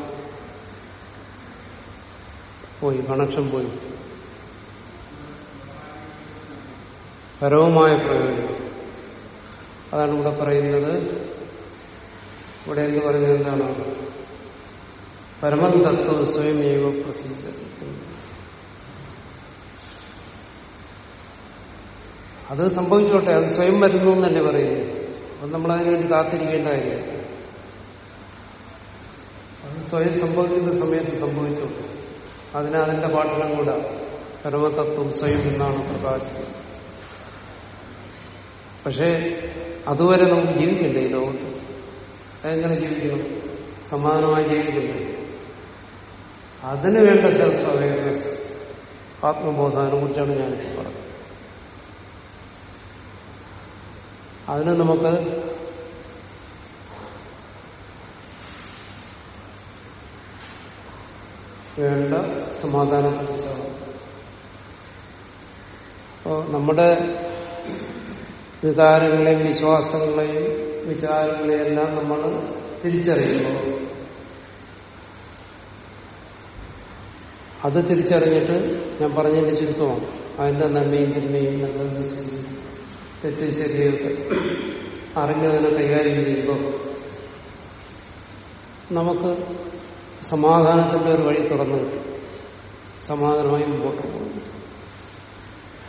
പോയി കണക്ഷൻ പോയി. പരവുമായ പ്രയോജനം. അതാണ് ഇവിടെ പറയുന്നത്. ഇവിടെ എന്ത് പറഞ്ഞത് എന്താണ്? പരമതത്വം സ്വയമേവ പ്രസിദ്ധ അത് സംഭവിച്ചോട്ടെ അത് സ്വയം വരുന്നു എന്നല്ലേ പറയുന്നത്. അത് നമ്മൾ അതിനുവേണ്ടി കാത്തിരിക്കേണ്ട കാര്യമില്ല അത് സ്വയം സംഭവിക്കുന്ന സമയത്ത് സംഭവിച്ചോട്ടെ. അതിന് അതിന്റെ പാഠനം കൂടെ. പരമതത്വം സ്വയം എന്നാണ് പ്രകാശിക്കുന്നത്. പക്ഷേ അതുവരെ നമുക്ക് ജീവിക്കണ്ടേ ഈ ലോകത്ത്? അതെങ്ങനെ ജീവിക്കണം? സമാധാനമായി ജീവിക്കണ്ടേ? അതിനു വേണ്ട സെൽഫ് അവയർനെസ് ആത്മബോധനെ കുറിച്ചാണ് ഞാനിപ്പോൾ പറഞ്ഞത്. അതിന് നമുക്ക് വേണ്ട സമാധാനം അപ്പോ നമ്മുടെ വികാരങ്ങളെയും വിശ്വാസങ്ങളെയും വിചാരങ്ങളെയും എല്ലാം നമ്മൾ തിരിച്ചറിയുന്നു അത് തിരിച്ചറിഞ്ഞിട്ട് ഞാൻ പറഞ്ഞതിന്റെ ചുരുക്കമാണ്. അതിന്റെ നന്മയും തിന്മയും നല്ലതെന്ന് ശരിയും തെറ്റും ശരിയൊക്കെ അറിഞ്ഞതിനെ കൈകാര്യം ചെയ്യുമ്പോൾ നമുക്ക് സമാധാനത്തിന്റെ ഒരു വഴി തുറന്നു കിട്ടും. സമാധാനമായി മുമ്പോട്ട് പോകുന്നു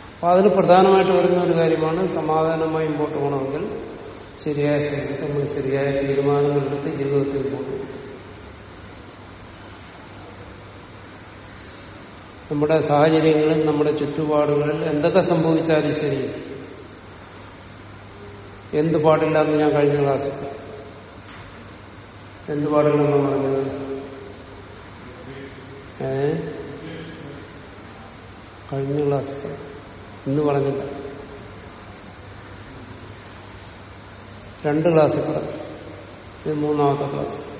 അപ്പൊ അതിന് പ്രധാനമായിട്ട് വരുന്ന ഒരു കാര്യമാണ് സമാധാനമായി മുമ്പോട്ട് പോകണമെങ്കിൽ ശരിയായ സമയത്ത് നമ്മൾ ശരിയായ തീരുമാനങ്ങളെടുത്ത് ജീവിതത്തിൽ പോകും നമ്മുടെ സാഹചര്യങ്ങളിൽ നമ്മുടെ ചുറ്റുപാടുകളിൽ എന്തൊക്കെ സംഭവിച്ചാലും ശരി എന്ത് പാടില്ല എന്ന് ഞാൻ കഴിഞ്ഞ ക്ലാസ്സിൽ എന്ത് പാടില്ലെന്ന് പറഞ്ഞത്? ഏ? കഴിഞ്ഞ പറഞ്ഞു. ഇന്ന് പറഞ്ഞില്ല. രണ്ട് പറഞ്ഞു. ഇത് മൂന്നാമത്തെ ക്ലാസ്.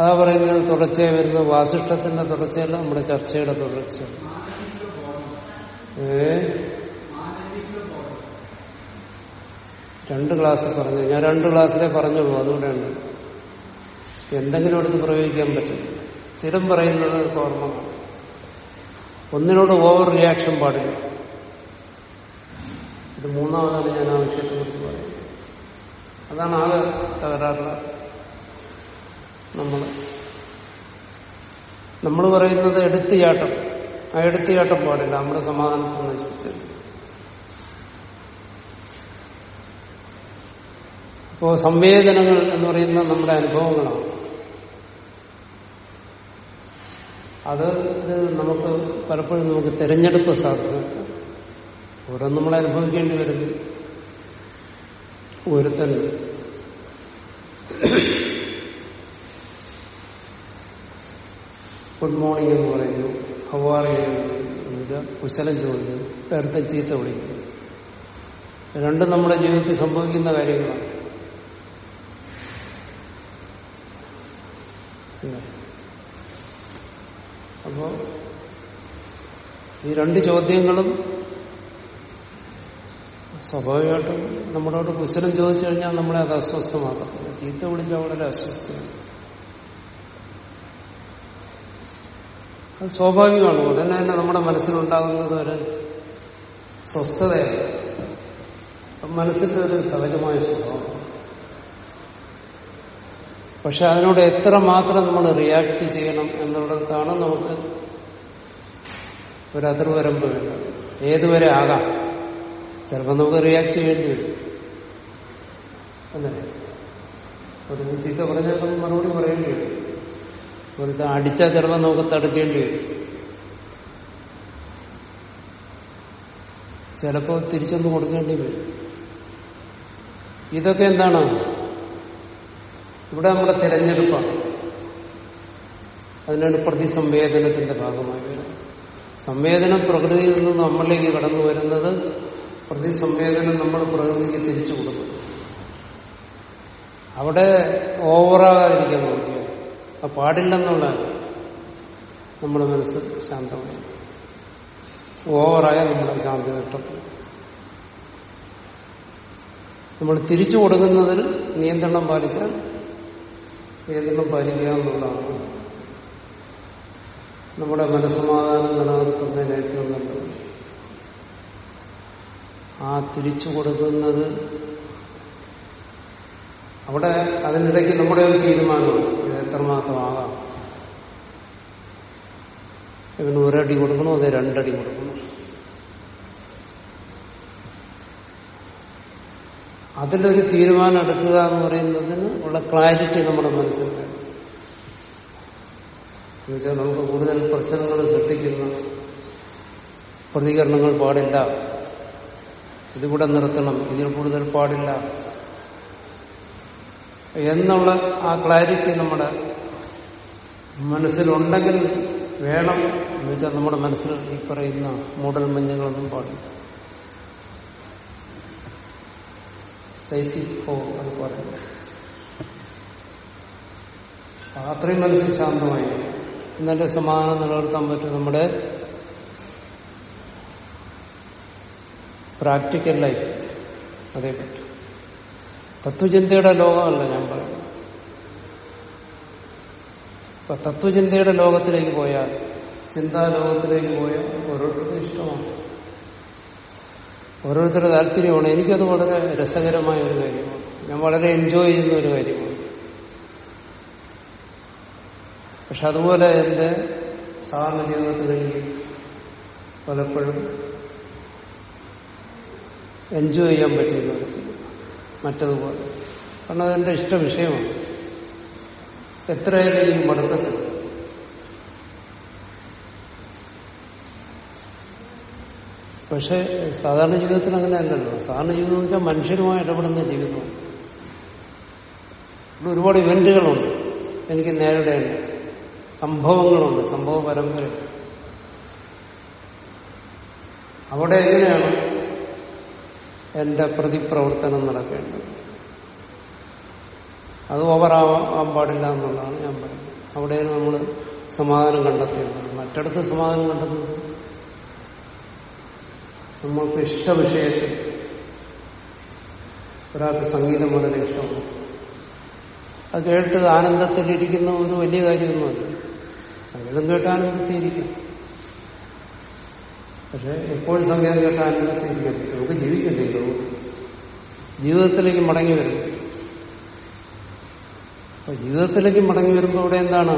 അതാ പറയുന്നത് തുടർച്ചയായി വരുന്ന വാസിഷ്ടത്തിന്റെ തുടർച്ചയല്ല നമ്മുടെ ചർച്ചയുടെ തുടർച്ച ഏ? രണ്ട് ക്ലാസ് പറഞ്ഞു. ഞാൻ രണ്ട് ക്ലാസ്സിലേ പറഞ്ഞുള്ളൂ അതുകൂടെയാണ് എന്തെങ്കിലും എടുത്ത് പ്രയോഗിക്കാൻ പറ്റും. സ്ഥിരം പറയുന്നത് ഓർമ്മ ഒന്നിനോട് ഓവർ റിയാക്ഷൻ പാടില്ല. ഇത് മൂന്നാമതാണ് ഞാൻ ആ വിഷയത്തെ കുറിച്ച് പറയുന്നത്. അതാണ് ആകെ തകരാറുള്ള നമ്മൾ നമ്മൾ പറയുന്നത് എടുത്തുചാട്ടം ആ എടുത്തുചാട്ടം പാടില്ല. നമ്മുടെ സമാധാനത്തെ നശിപ്പിച്ചത് അപ്പോ സംവേദനങ്ങൾ എന്ന് പറയുന്നത് നമ്മുടെ അനുഭവങ്ങളാണ്. അത് നമുക്ക് പലപ്പോഴും നമുക്ക് തിരഞ്ഞെടുപ്പ് സാധ്യമല്ല ഓരോ നമ്മൾ അനുഭവിക്കേണ്ടി വരുന്നു. ഒരുത്തൻ ഗുഡ് മോർണിംഗ് എന്ന് പറയുന്നു. ഹവാറി എന്നുവെച്ചാൽ കുശലം ചോദിക്കുന്നു. വേറെ ചീത്ത വിളിക്കുന്നു. രണ്ടും നമ്മുടെ ജീവിതത്തിൽ സംഭവിക്കുന്ന കാര്യങ്ങളാണ്. അപ്പോ ഈ രണ്ട് ചോദ്യങ്ങളും സ്വാഭാവികമായിട്ടും നമ്മളോട് കുശലം ചോദിച്ചു കഴിഞ്ഞാൽ നമ്മളെ അത് അസ്വസ്ഥമാക്കത്തില്ല ചീത്ത വിളിച്ചാൽ വളരെ അസ്വസ്ഥമാണ് അത് സ്വാഭാവികമാണ്. ഉടനെ തന്നെ നമ്മുടെ മനസ്സിലുണ്ടാകുന്നത് ഒരു സ്വസ്ഥതയാണ്. മനസ്സിന്റെ ഒരു സഹജമായ സ്വഭാവം. പക്ഷെ അതിനോട് എത്ര മാത്രം നമ്മൾ റിയാക്ട് ചെയ്യണം എന്നുള്ളിടത്താണ് നമുക്ക് ഒരു അതിർവരമ്പ് വേണ്ടത് ഏതുവരെ ആകാം? ചിലപ്പോൾ നമുക്ക് റിയാക്ട് ചെയ്യേണ്ടി വരും. അല്ലേ ഒരു ചീത്ത പറഞ്ഞാൽ നമുക്ക് മറുപടി പറയേണ്ടി വരും. ഒരു അടിച്ചാൽ ചിലപ്പോൾ നമുക്ക് തടുക്കേണ്ടി വരും. ചിലപ്പോൾ തിരിച്ചൊന്ന് കൊടുക്കേണ്ടി വരും. ഇതൊക്കെ എന്താണ്? ഇവിടെ നമ്മുടെ തിരഞ്ഞെടുപ്പാണ് അതിനാണ് പ്രതിസംവേദനത്തിന്റെ ഭാഗമായി വരുന്നത്. സംവേദനം പ്രകൃതിയിൽ നിന്ന് നമ്മളിലേക്ക് കടന്നു വരുന്നത് പ്രതിസംവേദനം നമ്മൾ പ്രകൃതിക്ക് തിരിച്ചു കൊടുക്കുന്നു അവിടെ ഓവറാകാതിരിക്കാൻ നോക്കിയ അത് പാടില്ലെന്നുള്ള നമ്മുടെ മനസ്സ് ശാന്തമായി. ഓവറായ നമ്മുടെ ശാന്തി നഷ്ടപ്പെടും നമ്മൾ തിരിച്ചു കൊടുക്കുന്നതിൽ നിയന്ത്രണം പാലിച്ചാൽ നിയന്ത്രണം പാലിക്കുക എന്നുള്ളതാണ് നമ്മുടെ മനസ്സമാധാനം നിലനിർത്തുന്നതിന് ഏറ്റവും നല്ലത്. ആ തിരിച്ചു കൊടുക്കുന്നത് അവിടെ അതിനിടയ്ക്ക് നമ്മുടെ ഒരു തീരുമാനമാണ്. ഇത് എത്രമാത്രമാകാം ഇവന് ഒരടി കൊടുക്കണോ? അതെ രണ്ടടി കൊടുക്കണോ? അതിലൊരു തീരുമാനം എടുക്കുക എന്ന് പറയുന്നതിന് ഉള്ള ക്ലാരിറ്റി നമ്മുടെ മനസ്സിൽ വേണം എന്നുവെച്ചാൽ നമുക്ക് കൂടുതൽ പ്രശ്നങ്ങൾ സൃഷ്ടിക്കുന്ന പ്രതികരണങ്ങൾ പാടില്ല. ഇതിവിടെ നിർത്തണം. ഇതിൽ കൂടുതൽ പാടില്ല. എന്നുള്ള ആ ക്ലാരിറ്റി നമ്മുടെ മനസ്സിലുണ്ടെങ്കിൽ വേണം എന്ന് വെച്ചാൽ നമ്മുടെ മനസ്സിൽ ഈ പറയുന്ന മൂടൽ മഞ്ഞങ്ങളൊന്നും പാടില്ല. സൈറ്റി പോ അത് പറയുന്നത് അത്രയും മനസ്സ് ശാന്തമായി. ഇന്നത്തെ സമാധാനം നിലനിർത്താൻ പറ്റും നമ്മുടെ പ്രാക്ടിക്കൽ ലൈഫ്. അതേ പറ്റും. തത്വചിന്തയുടെ ലോകമല്ല ഞാൻ പറയുന്നത്. ഇപ്പൊ തത്വചിന്തയുടെ ലോകത്തിലേക്ക് പോയാൽ ചിന്താലോകത്തിലേക്ക് പോയാൽ ഓരോരുത്തർക്കും ഇഷ്ടമാണ്. ഓരോരുത്തരുടെ താല്പര്യമാണ്. എനിക്കത് വളരെ രസകരമായ ഒരു കാര്യമാണ്. ഞാൻ വളരെ എൻജോയ് ചെയ്യുന്ന ഒരു കാര്യമാണ്. പക്ഷെ അതുപോലെ എന്റെ സാധാരണ ജീവിതത്തിൽ പലപ്പോഴും എൻജോയ് ചെയ്യാൻ പറ്റുന്ന മറ്റതുപോലെ. കാരണം അതെന്റെ ഇഷ്ട വിഷയമാണ്. എത്രയായാലും എനിക്ക് മടക്കത്തില്ല. പക്ഷെ സാധാരണ ജീവിതത്തിൽ അങ്ങനെ അല്ലല്ലോ. സാധാരണ ജീവിതം എന്ന് വെച്ചാൽ മനുഷ്യരുമായി ഇടപെടുന്ന ജീവിതം ഒരുപാട് ഇവന്റുകളുണ്ട്. എനിക്ക് നേരിടേണ്ട സംഭവങ്ങളുണ്ട്. സംഭവ പരമ്പര. അവിടെ എങ്ങനെയാണ് എന്റെ പ്രതിപ്രവർത്തനം നടക്കേണ്ടത്? അത് ഓവറാവാൻ പാടില്ല എന്നുള്ളതാണ് ഞാൻ പറയുന്നത്. അവിടെയാണ് നമ്മൾ സമാധാനം കണ്ടെത്തേണ്ടത്. മറ്റിടത്ത് സമാധാനം കണ്ടെത്തുന്നത്? നമ്മൾക്ക് ഇഷ്ട വിഷയത്തിൽ ഒരാൾക്ക് സംഗീതം വളരെ ഇഷ്ടമാണ്. അത് കേട്ട് ആനന്ദത്തിലിരിക്കുന്ന ഒരു വലിയ കാര്യമൊന്നുമല്ല. സംഗീതം കേട്ട് ആനന്ദത്തിരിക്കും പക്ഷെ എപ്പോഴും സംഗീതം കേട്ട് ആനന്ദത്തിരിക്കും നമുക്ക് ജീവിക്കണ്ടല്ലോ ജീവിതത്തിലേക്ക് മടങ്ങി വരും. അപ്പൊ ജീവിതത്തിലേക്ക് മടങ്ങി വരുമ്പോൾ ഇവിടെ എന്താണ്?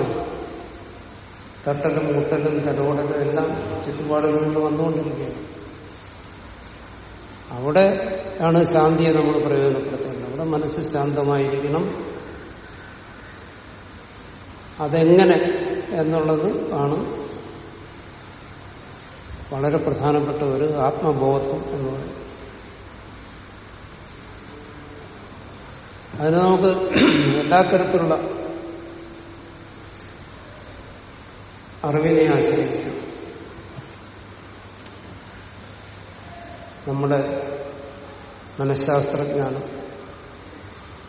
തട്ടലും മുട്ടലും തലോടലും എല്ലാം ചുറ്റുപാടുകളിൽ നിന്ന് വന്നുകൊണ്ടിരിക്കുകയാണ്. അവിടെ ആണ് ശാന്തിയെ നമ്മൾ പ്രയോജനപ്പെടുത്തുന്നത്. അവിടെ മനസ്സ് ശാന്തമായിരിക്കണം. അതെങ്ങനെ എന്നുള്ളത് ആണ് വളരെ പ്രധാനപ്പെട്ട ഒരു ആത്മബോധം എന്ന് പറയുന്നത്. അതിന് നമുക്ക് എല്ലാ തരത്തിലുള്ള അറിവിനെ ആശ്രയിക്കാം. നമ്മുടെ മനഃശാസ്ത്രജ്ഞാനം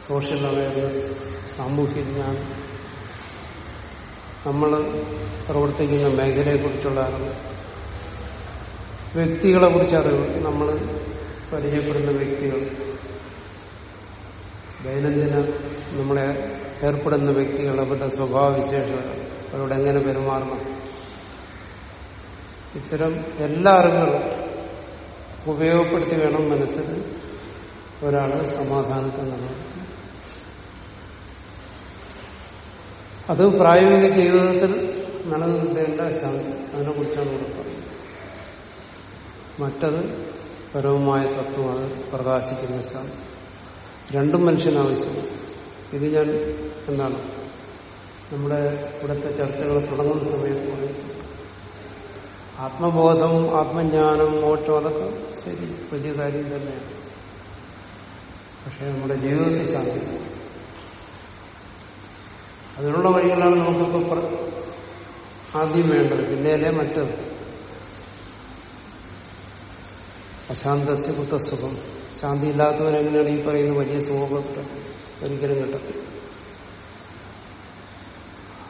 സോഷ്യൽ അവയർനെസ് സാമൂഹ്യ ജ്ഞാനം നമ്മൾ പ്രവർത്തിക്കുന്ന മേഖലയെക്കുറിച്ചുള്ള അറിവ് വ്യക്തികളെ കുറിച്ച് അറിവ് നമ്മൾ പരിചയപ്പെടുന്ന വ്യക്തികൾ ദൈനംദിന നമ്മളെ ഏർപ്പെടുന്ന വ്യക്തികൾ അവരുടെ സ്വഭാവവിശേഷങ്ങൾ അവരോട് എങ്ങനെ പെരുമാറണം? ഇത്തരം എല്ലാ അറിവുകളും ഉപയോഗപ്പെടുത്തി വേണം മനസ്സിൽ ഒരാൾ സമാധാനത്തെ നിലനിർത്തി അത് പ്രായോഗിക ജീവിതത്തിൽ നിലനിർത്തേണ്ട ശാന്തി. അതിനെക്കുറിച്ചാണ് ഇവിടെ പറയുന്നത്. മറ്റത് പരവുമായ തത്വമാണ് പ്രകാശിക്കുന്ന ശാന്തി. രണ്ടും മനുഷ്യന് ആവശ്യമാണ്. ഇത് ഞാൻ എന്താണ്? നമ്മുടെ ഇവിടുത്തെ ചർച്ചകൾ തുടങ്ങുന്ന സമയത്ത് ആത്മബോധം ആത്മജ്ഞാനം മോക്ഷം അതൊക്കെ ശരി. വലിയ കാര്യം തന്നെയാണ്. പക്ഷെ നമ്മുടെ ജീവിതത്തിൽ സാധിക്കും. അതിനുള്ള വഴികളാണ് നമുക്കിപ്പോൾ ആദ്യം വേണ്ടത്. പിന്നെയല്ലേ മറ്റത്? അശാന്തസ്യ കുത്തസുഖം. ശാന്തി ഇല്ലാത്തവരെങ്ങനെയാണ് ഈ പറയുന്ന വലിയ സുഖം ഒരിക്കലും കിട്ടത്തില്ല.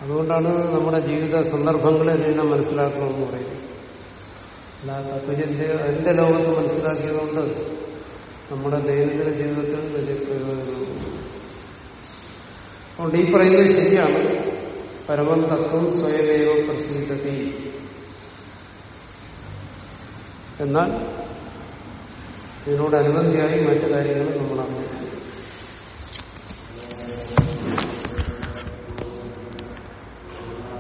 അതുകൊണ്ടാണ് നമ്മുടെ ജീവിത സന്ദർഭങ്ങളെ ഇതിനെ മനസ്സിലാക്കണമെന്ന് പറയുന്നത്. അല്ല അതിന്റെ ലോകത്ത് മനസ്സിലാക്കിയതുകൊണ്ട് നമ്മുടെ ദൈനംദിന ജീവിതത്തിൽ വലിയ പ്രയോജനമുണ്ട് അതുകൊണ്ട് ഈ പറയുന്നത് ശരിയാണ്. പരമം തത്വം സ്വയമേവ പ്രസിദ്ധതി എന്നാൽ ഇതിനോടനുബന്ധിയായി മറ്റു കാര്യങ്ങൾ നമ്മൾ അറിഞ്ഞു